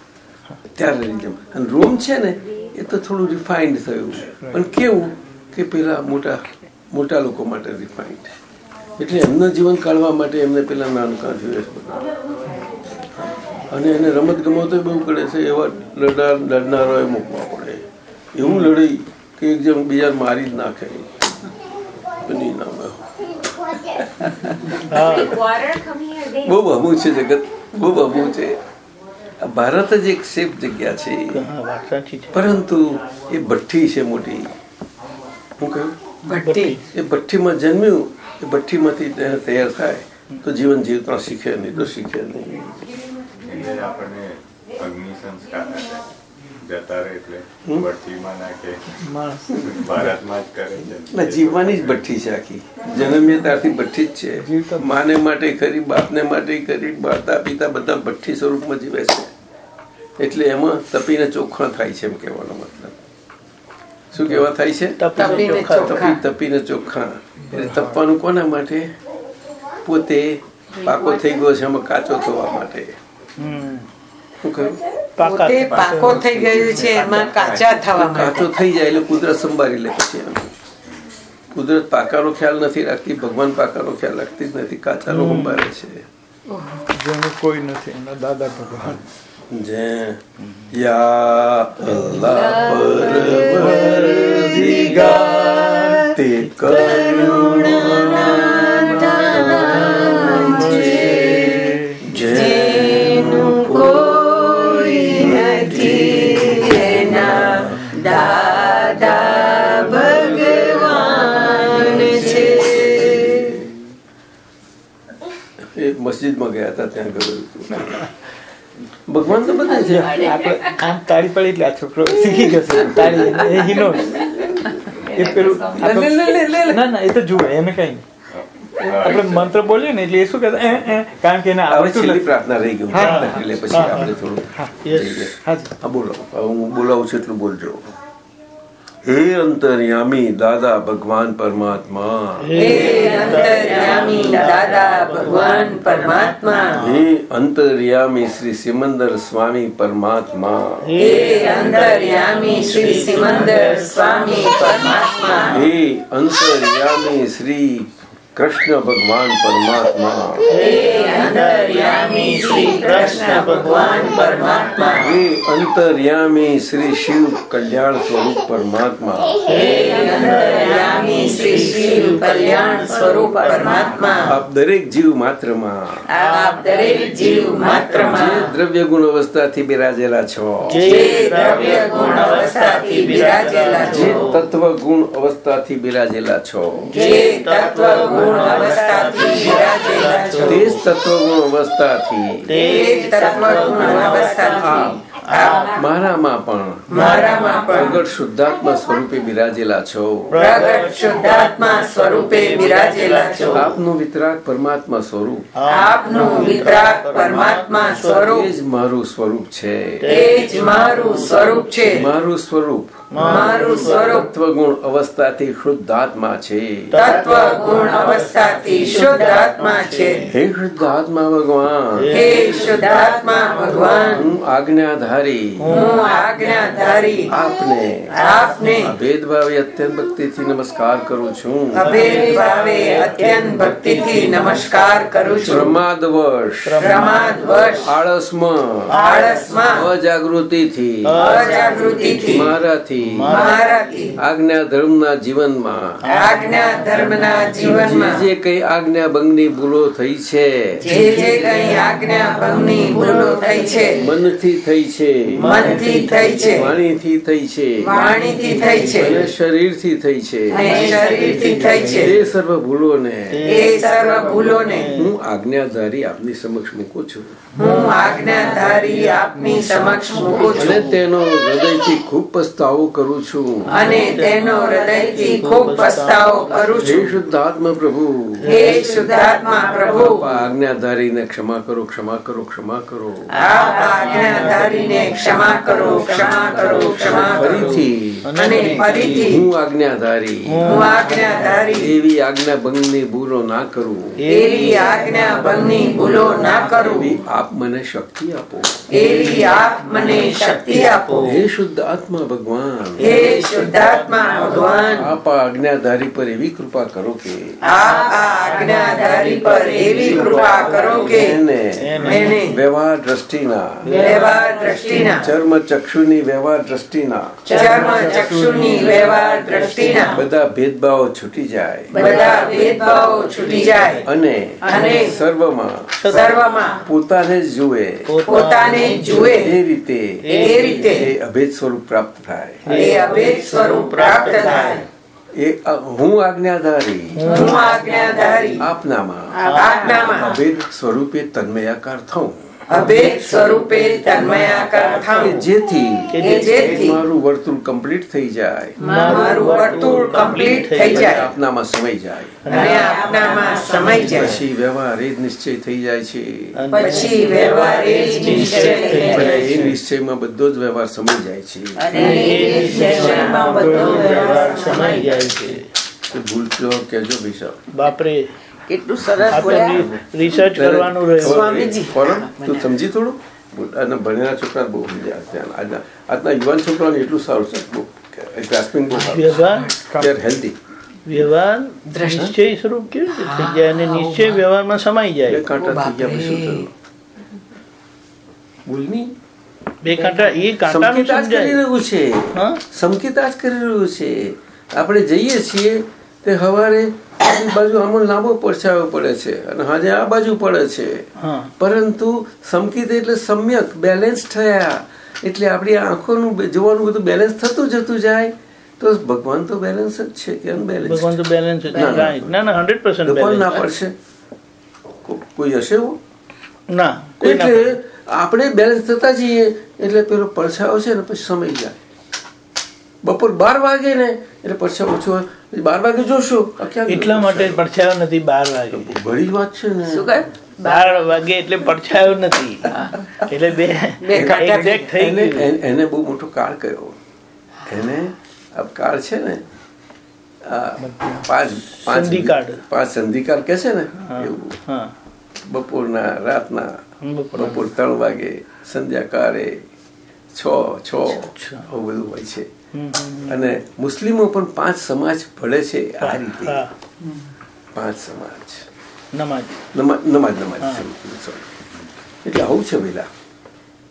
ટેરરિઝમ અને રોમ છે ને એ તો થોડું રિફાઇન્ડ થયું. પણ કેવું કે પેલા મોટા મોટા લોકો માટે રિફાઇન્ડ એટલે એમના જીવન કાઢવા માટે એમને પેલા નાનકા જોઈએ અને એને રમત ગમતો બહુ કરે છે. એવા લડાર લડનારો મૂકવા પડે. એવું લડાઈ કે એક જણ બીજા મારી જ નાખે. બહુ બહુ છે જગત. બહુ બહુ છે. ભારત જ એક સેફ જગ્યા છે. પરંતુ એ ભઠ્ઠી છે મોટી. હું કહ્યું ભઠ્ઠી. એ ભઠ્ઠીમાં જન્મ્યું. એ ભઠ્ઠીમાંથી તેને તૈયાર થાય. તો જીવન જીવતા શીખે નહીં તો શીખે નહીં. આપણને અગ્નિ સંસ્કાર જતા રહે એટલે ભઠ્ઠીમાં નાખે. ભારતમાં જ કરે એટલે જીવવાની જ ભઠ્ઠી છે આખી. જન્મ્ય ત્યારથી ભઠ્ઠી જ છે. માને માટે ખરી બાપને માટે ખરી માતા પિતા બધા ભઠ્ઠી સ્વરૂપમાં જીવે છે. એટલે એમાં તપીને ચોખ્ખા થાય છે એમ કહેવાનો મતલબ. શું કેવા થાય છે? તપીને ચોખ્ખા. ચોખ્ખા. તપી તપીને ચોખ્ખા. એટલે તપવાનું કોના માટે? પોતે પાકો થઈ ગયો છે એમાં કાચો થવા માટે. પોતે પાકો. થઈ ગયું છે એમાં કાચા થવા કાચો થઈ જાય એટલે કુદરત સંભાળી લે પછી કુદરત પાકાનો ખ્યાલ નથી રાખતી ભગવાન પાકાનો ખ્યાલ રાખતી જ નથી કાચાનો સંભાળે છે. જેનું કોઈ નથી એના દાદા ભગવાન. જય યા અલ્લાહ પરવરદિગાર તે કરુણા મસ્જિદમાં ગયા હતા ત્યાં ગયું ભગવાન તો બધા છે. આપણે આમ તાળી પડી એટલે આ છોકરો શીખી જશે તાળી એ હિનો એ પેલું. ના ના એ તો જુએ એને કઈ આપણે મંત્ર બોલીએ ને એટલે એ શું કહેતા એ, એ, કારણ કે એને આવડતું નથી. પ્રાર્થના રહી ગયું હા. પ્રાર્થના કરી લે પછી. આપણે થોડું. હા બોલો. હું બોલાવું છું એટલું બોલજો. હે અંતર્યામી દાદા ભગવાન પરમાત્મા. હે અંતર્યામી દાદા ભગવાન પરમાત્મા. હે અંતર્યામી શ્રી સિમંદર સ્વામી પરમાત્મા. હે અંતર્યામી શ્રી સિમંદર સ્વામી પરમાત્મા. હે અંતર્યામી શ્રી કૃષ્ણ ભગવાન પરમાત્મા. હે અંતર્યામી શ્રી શિવ કલ્યાણ સ્વરૂપ પરમાત્મા. આપ દરેક જીવ માત્રમાં. આપ દરેક જીવ માત્રમાં. દ્રવ્ય ગુણ અવસ્થાથી બિરાજેલા છો. જે દ્રવ્ય ગુણ અવસ્થાથી બિરાજેલા જે તત્વ ગુણ અવસ્થાથી બિરાજેલા છો. જે તત્વ ગુણ અવસ્થાથી બિરાજેલા છો તે જ તત્વ ગુણ અવસ્થાથી તે તત્વ ગુણ અવસ્થાથી આપ મારામાં પણ મારામાં પણ પ્રગટ શુદ્ધાત્મા સ્વરૂપે બિરાજેલા છો પ્રગટ શુદ્ધાત્મા સ્વરૂપે બિરાજેલા છો આપનું વિતરાગ પરમાત્મા સ્વરૂપ આપનું વિતરાગ પરમાત્મા એ સ્વરૂપ જ મારું સ્વરૂપ છે જ મારું સ્વરૂપ છે મારું સ્વરૂપ મારું સ્વરૂપ તત્વ ગુણ અવસ્થાથી શુદ્ધાત્મા છે. તત્વ ગુણ અવસ્થાથી શુદ્ધ આત્મા છે. હે શુદ્ધાત્મા ભગવાન. હે શુદ્ધાત્મા ભગવાન. હું આજ્ઞાધારી. હું આજ્ઞાધારી. આપને. આપને. ભેદભાવે અત્યંત ભક્તિથી નમસ્કાર કરું છું. અભેદ ભાવે અત્યંત ભક્તિથી નમસ્કાર કરું છું. પ્રમાદવશ. પ્રમાદવશ. આળસમાં. આળસમાં. અજાગૃતિથી. અજાગૃતિથી. મારાથી. આજ્ઞા ધર્મના જીવનમાં. આજ્ઞા ધર્મના જે જીવનમાં. જે કઈ આજ્ઞા ભંગની ભૂલો થઈ છે. જે જે કઈ આજ્ઞા ભંગની ભૂલો થઈ છે. થઈ છે. મનથી થઈ છે. થઈ છે. વાણીથી થઈ છે. અને શરીરથી થઈ છે. અને થઈ સર્વ એ સર્વ ભૂલોને. હું આજ્ઞાધારી આપની સમક્ષ મૂકું છું. હું આજ્ઞાધારી આપની સમક્ષ મૂકું અને છું. તેનો હૃદયથી ખૂબ પસ્તાવો કરું છું. અને તેનો હૃદયથી ખૂબ પસ્તાવો કરું હે શુદ્ધાત્મા પ્રભુ. હે શુદ્ધાત્મા પ્રભુ. આજ્ઞાધારીને ક્ષમા કરો ક્ષમા કરો ક્ષમા કરો. આજ્ઞાધારીને ક્ષમા કરો ક્ષમા કરો ક્ષમા કરો. ફરીથી. અને ફરીથી હું આજ્ઞાધારી હું આજ્ઞાધારી એવી આજ્ઞા ભંગની ભૂલો ના કરું. એવી આજ્ઞા ભંગની ભૂલો ના કરું. આપ મને શક્તિ આપો. એવી આપ મને શક્તિ આપો. હે શુદ્ધ આત્મા ભગવાન. હે શુદ્ધાત્મા ભગવાન. આપ આજ્ઞાધારી પર એવી કૃપા કરો કે આપ આજ્ઞાધારી પર એવી કૃપા કરો કે એને એને વ્યવહાર દ્રષ્ટિના વ્યવહાર દ્રષ્ટિના ચર્મ ચક્ષુની વ્યવહાર દ્રષ્ટિના ચર્મ ચક્ષુની વ્યવહાર દ્રષ્ટિના બધા ભેદભાવો છૂટી જાય. બધા ભેદભાવો છૂટી જાય. અને અને સર્વમાં સર્વમાં પોતાને જુએ. પોતાને જુએ. એ રીતે એ રીતે અભેદ સ્વરૂપ પ્રાપ્ત થાય. એ અભેદ સ્વરૂપ પ્રાપ્ત થાય. એ હું આજ્ઞાધારી. હું આજ્ઞાધારી. આપનામાં. અભેદ સ્વરૂપે તન્મયાકાર થઉં. અભેદ સ્વરૂપે તન્મયાકાર થાઉં જેથી કે જેથી મારું વર્તુળ કમ્પ્લીટ થઈ જાય। મારું વર્તુળ કમ્પ્લીટ થઈ જાય। આપનામાં સમય જાય। અને આપનામાં સમય જાય। પછી વ્યવહાર એ નિશ્ચય થઈ જાય છે। પછી વ્યવહાર એ નિશ્ચય થઈ જાય એ નિશ્ચયમાં બધો જ વ્યવહાર સમય જાય છે। અને એ નિશ્ચયમાં બધો વ્યવહાર સમય જાય છે। તો ભૂલજો કેજો બાપરે કેટલું સરસ બોલ્યા. રિસર્ચ કરવાનું રહ્યું. સ્વામીજી. તું સમજી થોડું? અને ભણેલા છોકરા બહુ સમજ્યા છે. આજના આજના યુવાન છોકરાને એટલું સારું છે. બહુ ગ્રાસ્પિંગ બહુ સારું હેલ્ધી વ્યવહાર? નિશ્ચય સ્વરૂપ કેવી રીતે થઈ જાય અને નિશ્ચય વ્યવહારમાં સમાઈ બે જાય કાંટા થઈ ગયા પછી શું થયું? બોલની બે કાંટા એ કાંટાનું સંકેત કરી સમજાય. રહ્યું છે. હા? સંકેત કરી રહ્યું છે. આપણે જઈએ છીએ તે હવારે બાજુ આમાં લાંબો પડછાયો પડે છે અને હાજે આ બાજુ પડે છે. પરંતુ સમકિત એટલે સમ્યક બેલેન્સ થયા. એટલે આપણી આંખોનું જોવાનું બધું બેલેન્સ થતું જતું જાય તો ભગવાન તો બેલેન્સ જ છે કે અનબેલેન્સ ભગવાન તો બેલેન્સ જ ના, ના. right. ના ના હંડ્રેડ પર્સન્ટ કોણ ના પડશે? કોઈ હશે એવું? ના એટલે આપણે બેલેન્સ થતા જઈએ એટલે પેલો પડછાયો છે ને પછી સમય જાય. બપોર બાર વાગે ને? એટલે પડછાયો ઓછો પછી બાર વાગે જોશો? એટલા માટે પડછાયો નથી બાર વાગે. ઘણી વાત છે ને. શું કહે? બાર વાગે એટલે પડછાયો નથી. એટલે બે બે કાંટા થઈ એને ગયું. એને- એને બહુ મોટો કાળ કર્યો. એને આ કાળ છે ને આ પાંચ પાંચ સંધિકાળ. પાંચ સંધિકાળ કે છે ને એવું. બપોરના રાતના બપોર ત્રણ વાગે સંધ્યાકાળે છ છ બધું હોય છે. અને મુસ્લિમો પણ પાંચ સમાજ ભળે છે આ રીતે. પાંચ સમાજ. નમાજ. નમાજ નમાજ. એટલે આવું છે પેલા.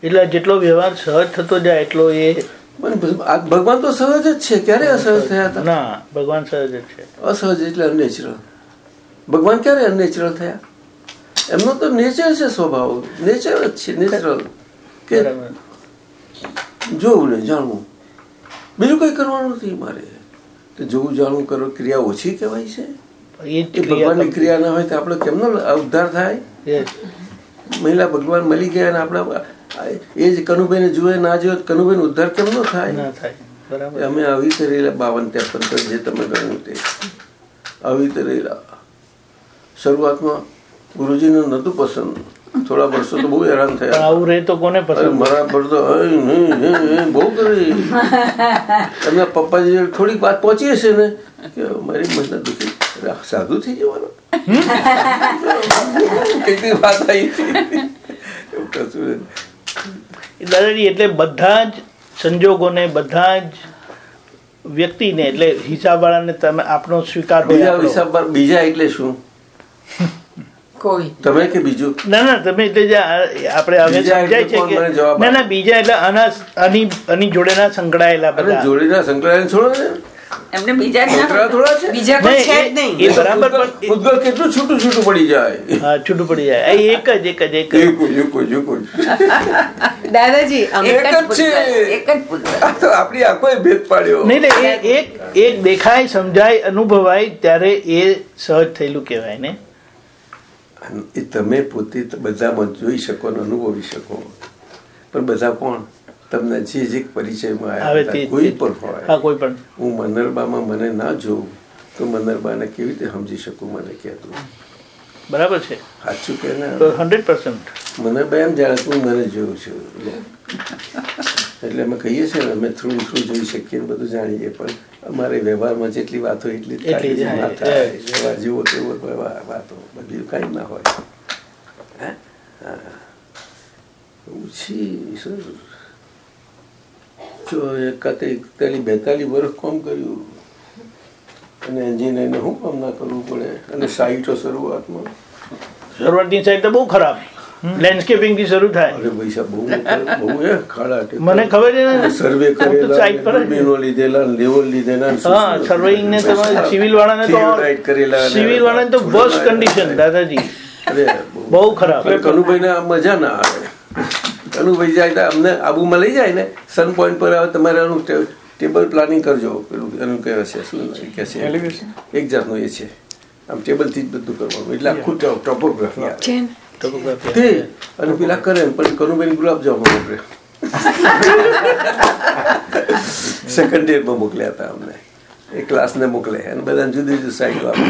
એટલે જેટલો વ્યવહાર સહજ થતો જાય એટલો એ ભગવાન તો સહજ જ છે. ક્યારે અસહજ થયા હતા? ના ભગવાન સહજ જ છે. અસહજ એટલે અનનેચરલ. ભગવાન ક્યારે અનનેચરલ થયા? એમનો તો નેચર છે સ્વભાવ. નેચર જ છે નેચરલ. કે જોવું ને જાણવું. બીજું કંઈ કરવાનું નથી મારે. તો જોવું જાણવું કરો ક્રિયા ઓછી કહેવાય છે? એ ભગવાનની ક્રિયા ના હોય તો આપણે કેમનો ઉદ્ધાર થાય? મહિલા ભગવાન મળી ગયા અને આપણા એ જ કનુભાઈને જુએ ના જુએ તો ઉદ્ધાર કેમ નો થાય? ના થાય. અમે આવી રીતે રહેલા બાવન ત્રેપન પર જે તમે ગણ્યું તે. આવી રીતે રહેલા. શરૂઆતમાં ગુરુજીને નહોતું પસંદ. થોડા વર્ષો તો બહુ હેરાન થયા. આવું રહે તો કોને પસંદ? મારા પર તો બહુ કરી. એમના પપ્પાજી થોડીક વાત પહોંચી હશે ને. કે મારી મહિલા દુખી. સાધુ થઈ જવાનો. કેટલી વાત આવી. દાદાજી એટલે બધા જ સંજોગોને બધા જ વ્યક્તિને એટલે હિસાબવાળાને તમે આપણો સ્વીકાર બીજા હિસાબ બીજા એટલે શું? કોઈ. તમે કે બીજું? ના ના તમે એટલે જે આપણે હવે સમજાય છે કે ના ના બીજા એટલે આના આની આની જોડેના સંકળાયેલા બધા. જોડીના સંકળાયેલા છોડો ને એમને બીજા ના થોડા છે? બીજા કોઈ છે જ નહીં, એ બરાબર પણ ઉદ્ગલ કેટલું છૂટું છૂટું પડી જાય. હા છૂટું પડી જાય. એ એક જ એક જ એક જ. એક જ, એક જ, એક *laughs* દાદાજી અમે એક જ છે. એક જ. આ તો આપણી આંખોએ ભેદ પાડ્યો. નહીં નહીં એક એક દેખાય સમજાય અનુભવાય ત્યારે એ સહજ થયેલું કહેવાય ને. એ તમે પોતે બધામાં જોઈ શકો અને અનુભવી શકો. પણ બધા કોણ? તમને જે જે પરિચયમાં આવે આવ્યા કોઈ પણ હોય. કોઈ પણ. હું મનરબામાં મને ના જોઉં તો મનરબાને કેવી રીતે સમજી શકું મને કહેતું? બરાબર છે. સાચું કે ના? હંડ્રેડ પર્સન્ટ મને બે એમ જાણે તું મને જોઉં છું. એટલે અમે કહીએ છીએ ને અમે થ્રુ થ્રુ જોઈ શકીએ ને બધું જાણીએ પણ અમારે વ્યવહારમાં જેટલી વાતો એટલી જ ના થાય વ્યવહાર જેવો તેવો વાતો બધી કાંઈ ના હોય. હે? હા. એવું છે સર જો એકાતે એકતાલીસ બેતાલીસ વર્ષ કોમ કર્યું અને એન્જિનિયરને શું કામ ના કરવું પડે? અને સાઈટો શરૂઆતમાં? શરૂઆતની સાઈડ તો બહુ ખરાબ. લેન્ડસ્કેપિંગથી શરૂ થાય. અરે પૈસા બહુ બહુ એ ખાડા કે મને ખબર છે ને સર્વે કરેલા સાઈડ પર મેનો લીધેલા લેવલ લીધેલા હા સર્વેઈંગ ને તમારે સિવિલ વાળાને તો કરેલા ને- સિવિલ વાળાને તો બસ કન્ડિશન દાદાજી. અરે બહુ. ખરાબ. પણ કનુભાઈને આ મજા ના આવે. કનુભાઈ જાય તો અમને આબુમાં લઈ જાય ને? સન પોઈન્ટ પર આવે તમારે એનું ટેબલ પ્લાનિંગ કરજો. પેલું એનું કહે છે શું કહે છે? એક જાતનું એ છે. આમ ટેબલથી જ બધું કરવાનું. એટલે આખું ટોપોગ્રાફી આવે. ને? તે અને પેલા કરે પછી કનુભાઈ ગુલાબ મોકલે સેકન્ડ યરમાં મોકલ્યા હતા અમને એ ક્લાસને મોકલે અને બધા જુદી જુદી સાઈડ આપે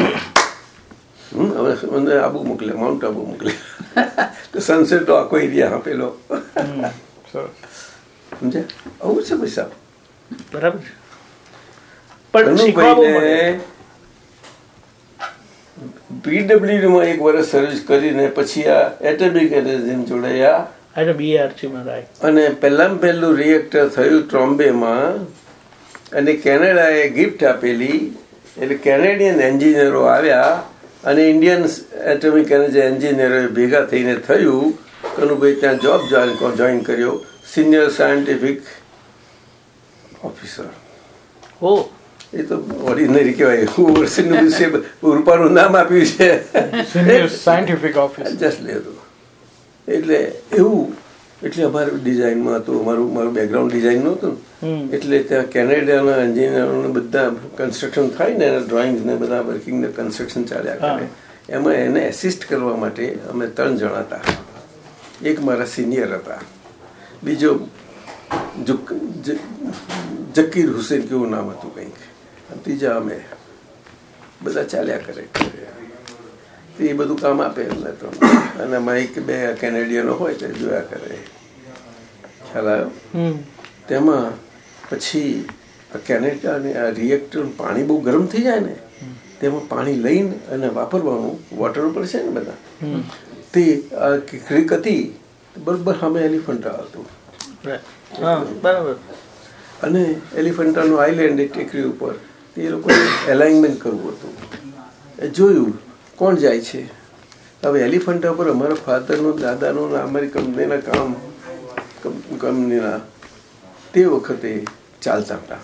હમ, મને આબુ મોકલે માઉન્ટ આબુ મોકલે તો સનસેટ તો આખો એરિયા આપેલો સમજે આવું છે પૈસા બરાબર પણ પીડબ્લ્યુડીમાં એક વર્ષ સર્વિસ કરીને પછી આ એટમિક એનર્જી જોડાયા આ બીઆરસીમાં રાય અને પહેલામાં પહેલું રિએક્ટર થયું ટ્રોમ્બેમાં અને કેનેડાએ ગિફ્ટ આપેલી. એટલે કેનેડિયન એન્જિનિયરો આવ્યા અને ઇન્ડિયન એટમિક એનર્જી એન્જિનિયરોએ ભેગા થઈને થયું. કનુભાઈ ત્યાં જોબ જોઈન કર્યો. સિનિયર સાયન્ટિફિક ઓફિસર ઓ એ તો ઓર્ડિનરી કહેવાય. હું વર્ષનું વિશે રૂપાનું નામ આપ્યું છે. સાયન્ટિફિક ઓફિસ જસ્ટ લેતો એટલે એવું. એટલે અમારું ડિઝાઇનમાં હતું. અમારું મારું બેકગ્રાઉન્ડ ડિઝાઇન નહોતું ને. એટલે ત્યાં કેનેડાના એન્જિનિયરોને બધા કન્સ્ટ્રક્શન થાય ને એના ડ્રોઈંગ ને બધા વર્કિંગ ને કન્સ્ટ્રક્શન ચાલ્યા કરે. એમાં એને એસિસ્ટ કરવા માટે અમે ત્રણ જણા હતા. એક મારા સિનિયર હતા. બીજો જુક- જકીર હુસેન કેવું નામ હતું. ત્રીજા અમે બધા ચાલ્યા કરે તો એ બધું કામ આપે એમને તો. અને માઇક બે કેનેડિયનો હોય તે જોયા કરે. ખ્યાલ આવ્યો? હમ. તેમાં પછી કેનેડાની આ રિએક્ટર પાણી બહુ ગરમ થઈ જાય ને તેમાં પાણી લઈને અને વાપરવાનું વોટર ઉપર છે ને બધા. તે આ ક્રિક હતી બરોબર સામે એલિફન્ટા હતું. હા બરાબર. અને એલિફન્ટાનું આઈલેન્ડ ટેકરી ઉપર. એ લોકોએ એલાઇનમેન્ટ કરવું હતું. એ જોયું કોણ જાય છે? હવે એલિફન્ટા પર અમારા ફાધરનું દાદાનું અમારી કંપનીના કામ કંપ- કંપનીના તે વખતે ચાલતા હતા.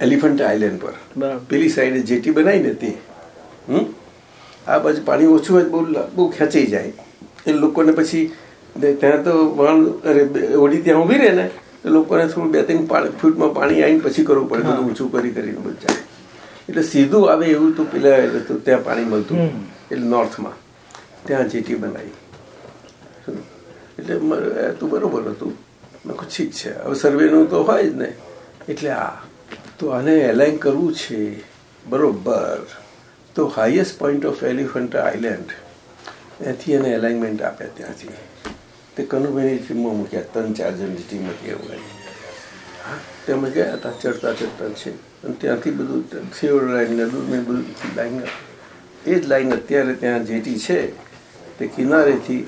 એલિફન્ટ આઇલેન્ડ પર. પેલી સાઈડે જેટી બનાવી ને તે. હમ? આ બાજુ પાણી ઓછું હોય બહુ બહુ ખેંચાઈ જાય. એ લોકોને પછી ત્યાં તો વણ અરે ઓડી ત્યાં ઊભી રહે ને તો લોકોને થોડું બે ત્રણ પાણી ફૂટમાં પાણી આવીને પછી કરવું પડે બધું ઊંચું કરી કરીને બધું જાય એટલે સીધું આવે એવું તો પેલા એટલે ત્યાં પાણી મળતું. એટલે નોર્થમાં. ત્યાં જેટી બનાવી. એટલે તો બરોબર હતું. મેં ઠીક છે. હવે સર્વેનું તો હોય જ ને. એટલે આ તો આને એલાઇન કરવું છે. બરોબર. તો highest point of Elephanta island ત્યાંથી એને એલાઇનમેન્ટ આપ્યા ત્યાંથી. તે કનુભાઈની ટીમમાં મૂક્યા ત્રણ ચાર જણની ટીમ હતી હા, તેમાં ગયા હતા ચડતા ચડતા છે. અને ત્યાંથી બધું થિયોડ લાઈન ને દૂધને બધું લાઈન એ જ લાઈન અત્યારે ત્યાં જેટી છે તે કિનારેથી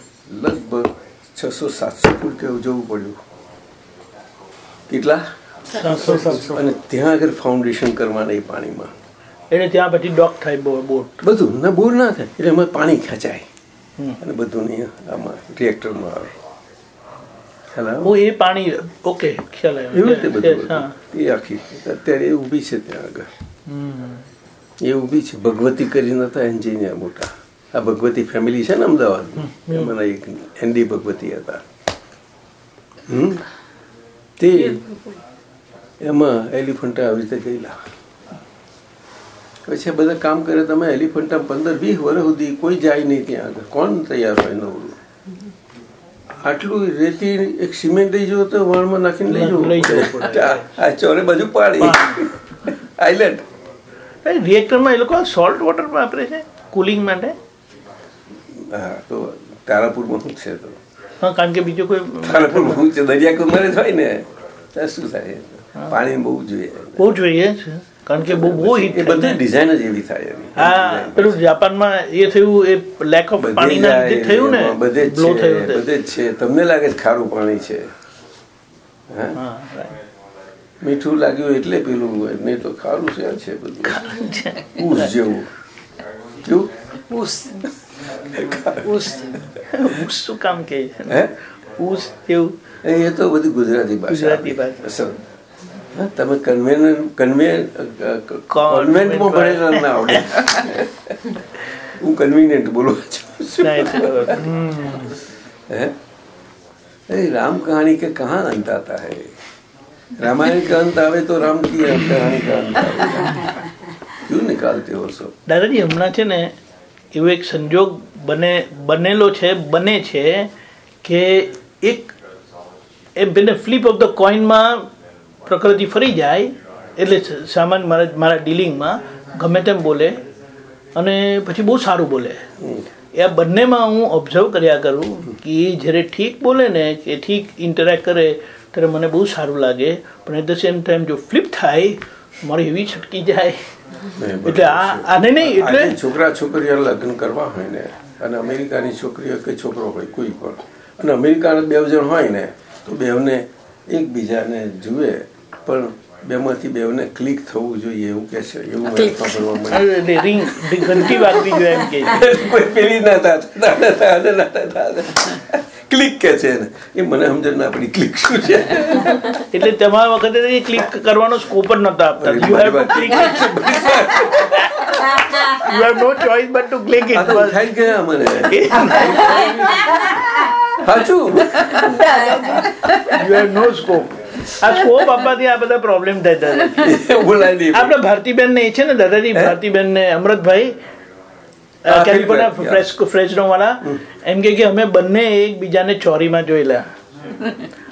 લગભગ છસો સાતસો ફૂટ કેવું જવું પડ્યું. કેટલા? અને ત્યાં આગળ ફાઉન્ડેશન કરવાના એ પાણીમાં. એટલે ત્યાં પછી ડોક થાય બોટ. બધું ના બોર ના થાય એટલે એમાં પાણી ખેંચાય. અને બધું નહીં આમાં રિએક્ટરમાં આવે. ઓ એ પાણી ઓકે ખ્યાલ આવ્યો. એવી રીતે બધું એ આખી અત્યારે એ ઊભી છે ત્યાં આગળ. એ ઊભી છે ભગવતી કરીને હતા એન્જિનિયર મોટા. આ ભગવતી ફેમિલી છે ને અમદાવાદ એમાંના એક એનડી ભગવતી હતા. હમ? તે એમાં એલિફન્ટા આવી રીતે ગયેલા. પછી બધા કામ કરે તમે એલિફન્ટા પંદર વીસ વર્ષ સુધી કોઈ જાય નહીં ત્યાં આગળ. કોણ તૈયાર હોય નવરું? આટલું રેતી એક સિમેન્ટ લઈ જવું તો વાળમાં નાખીને લઈ જવું લઈ જવું આ- ચોરે બાજુ પાડી. આઈલેન્ડ રિએક્ટરમાં એ લોકો સોલ્ટ વોટર વાપરે છે? કુલિંગ માટે? હા તો તારાપુરમાં શું છે તો? હા કારણ કે બીજો કોઈ તારાપુરમાં શું છે? દરિયા કુમારે થાય ને. શું થાય? પાણી બહુ જોઈએ. બહુ જોઈએ છે. કારણ કે બહુ બહુ હિટ એ બધી ડિઝાઇન જ એવી થાય. હા પેલું જાપાનમાં એ થયું એ લેક ઓફ પાણીના લીધે થયું ને બધે બ્લો થયું બધે જ છે. તમને લાગે છે ખારું પાણી છે? હા? મીઠું લાગ્યું એટલે પેલું નહીં તો ખારું છે છે બધું. ઊસ જેવું. કેવું? ઉસ. ઉસ. ઊસ શું કામ કે? હે? ઊસ એ એ તો બધી ગુજરાતી ભાષા ગુજરાતી ભાષા. અસલ. હા, તમે કન્વેન્ટ કન્વેન્ટ કોન્વેન્ટમાં ભણેલા ના આવડે હું કન્વિનિયન્ટ બોલું છું ના, એ તો બરાબર. હમ. है अरे राम कहानी के कहाँ अंत आता है रामायण का अंत आवे तो राम की कहानी का अंत आवे क्यों निकालते हो सब દાદાજી હમણાં છે ને એવો એક સંજોગ બને બનેલો છે બને છે કે એક એમ પેલે ફ્લિપ ઓફ ધ કોઈનમાં પ્રકૃતિ ફરી જાય એટલે સામાન સામાન્ય મારા મારા ડીલિંગમાં ગમે તેમ બોલે અને પછી બહુ સારું બોલે. એ બંનેમાં હું ઓબ્ઝર્વ કર્યા કરું કે એ જ્યારે ઠીક બોલે ને કે ઠીક ઇન્ટરેક્ટ કરે ત્યારે મને બહુ સારું લાગે. પણ એટ ધ સેમ ટાઈમ જો ફ્લિપ થાય મારી એવી છટકી જાય. એટલે આ. આને નહીં એટલે છોકરા છોકરીઓ લગ્ન કરવા હોય ને અને અમેરિકાની છોકરીઓ કે છોકરો હોય કોઈ પણ અને અમેરિકાના બે જણ હોય ને તો બેવને એકબીજાને જુએ પણ બેમાંથી બેવને ક્લિક થવું જોઈએ એવું કે છે એવું સાંભળવા મળ્યું. રિંગ ઘંટી વાગવી જોઈએ એમ કે કોઈ પેલી ના ક્લિક કે છે ને એ મને સમજણ ના પડી ક્લિક શું છે? એટલે તમારા વખતે ક્લિક કરવાનો સ્કોપ જ નતો આપતા. You have to click you have no choice but to click it તો થઈ ગયા મને. *laughs* સાચું? યુ હેવ નો સ્કોપ આ સ્કોપ આપવાથી આ બધા પ્રોબ્લેમ થાય દાદાજી. *laughs* આપણે ભારતીબેન ને એ છે ને દાદાજી ભારતીબેન ને અમૃતભાઈ કેલિફોર્નિયા ફ્રેશ, ફ્રેશ વાળા એમ કે કે અમે બંને એકબીજાને ચોરીમાં જોયેલા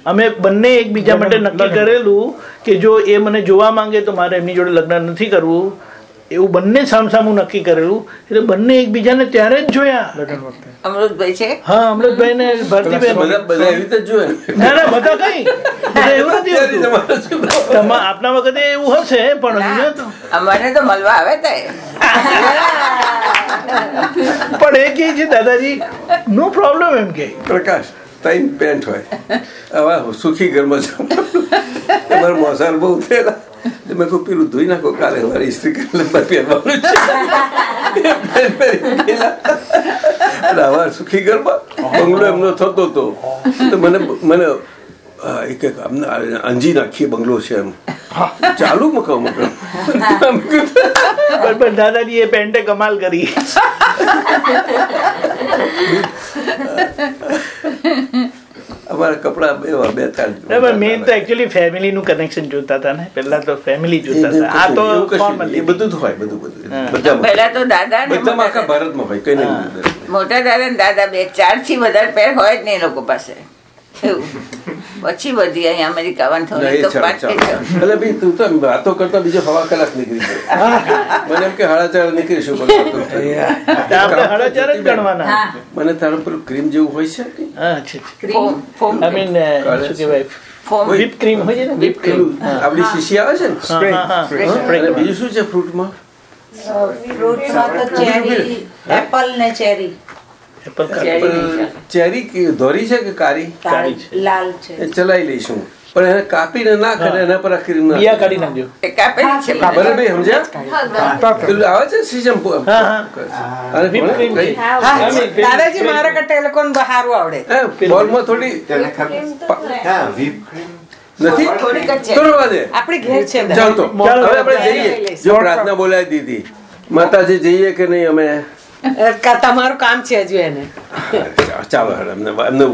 અમે બંને એકબીજા માટે નક્કી કરેલું કે જો એ મને જોવા માંગે તો મારે એમની જોડે લગ્ન નથી કરવું. એવું બંને સામસામું નક્કી કરેલું. એટલે બંને એકબીજાને ત્યારે જ જોયા. અમૃતભાઈ છે? હા અમૃતભાઈ ને ભારતીબેન. બધા બધા એવી રીતે જ ના ના બધા કઈ. એવું નથી હોતું. તમા- આપના વખતે એવું હશે પણ અહીંયા તો અમારે તો મળવા આવે તે. પણ એ કે છે દાદાજી નો પ્રોબ્લેમ એમ કે. પ્રકાશ ત્રણ પેન્ટ હોય. હવે સુખી ઘરમાં તમારે મોસાલ બહુ થયેલા. મેં કહું પેલું ધોઈ નાખો કાલે મારે કરીને મારે પહેરવાનું છે આવા સુખી ગરબા બંગલો એમનો થતો હતો તો મને મને એક એક અમને અંજી નાખીએ બંગલો છે એમ ચાલુ પણ પણ દાદાજી એ પેન્ટે કમાલ કરી અમારા કપડા બે બે ત્રણ મેઇન તો એકચ્યુઅલી ફેમિલી નું કનેક્શન જોતા હતા ને. પહેલા તો ફેમિલી જોતા હતા. આ તો એ બધું જ હોય બધું બધું. પહેલા તો દાદા ને બધા આખા ભારતમાં હોય કઈ નહીં મોટા દાદા ને દાદા બે ચારથી વધારે પેર હોય જ નહીં એ લોકો પાસે. એવું. પછી બધી અહીંયા અમેરિકા. એટલે ભઈ તું તો વાતો કરતા બીજો હવા કલાક નીકળી ગયો. મને એમ કે હાડા ચાર નીકળીશું મને તારું પેલું ક્રીમ જેવું હોય છે આપણી શીશી આવે છે ને? બીજું શું છે ફ્રૂટમાં ફ્રૂટમાં તો ચેરી એપલ ને ચેરી ચેરી ધોરી છે કે કારી? છે. લાલ છે. એ ચલાવી લઈશું. પણ એને કાપીને ના કરે એના પર આખી બિયા કાઢી નાખજો. કાપેલી છે બધા. બરાબર સમજ્યા? પેલું આવે છે સીઝન દાદાજી મારા કરતા એ લોકોને સારું આવડે. બોલમાં થોડી હા નથી? દે આપણી ઘેર છે દાદા. ચાલ તો ચાલો, હવે આપણે જઈએ. જો પ્રાર્થના બોલાવી દીધી. માતાજી જઈએ કે નહીં અમે? તમારું કામ છે હજુ એને. ચાલો એમને એમને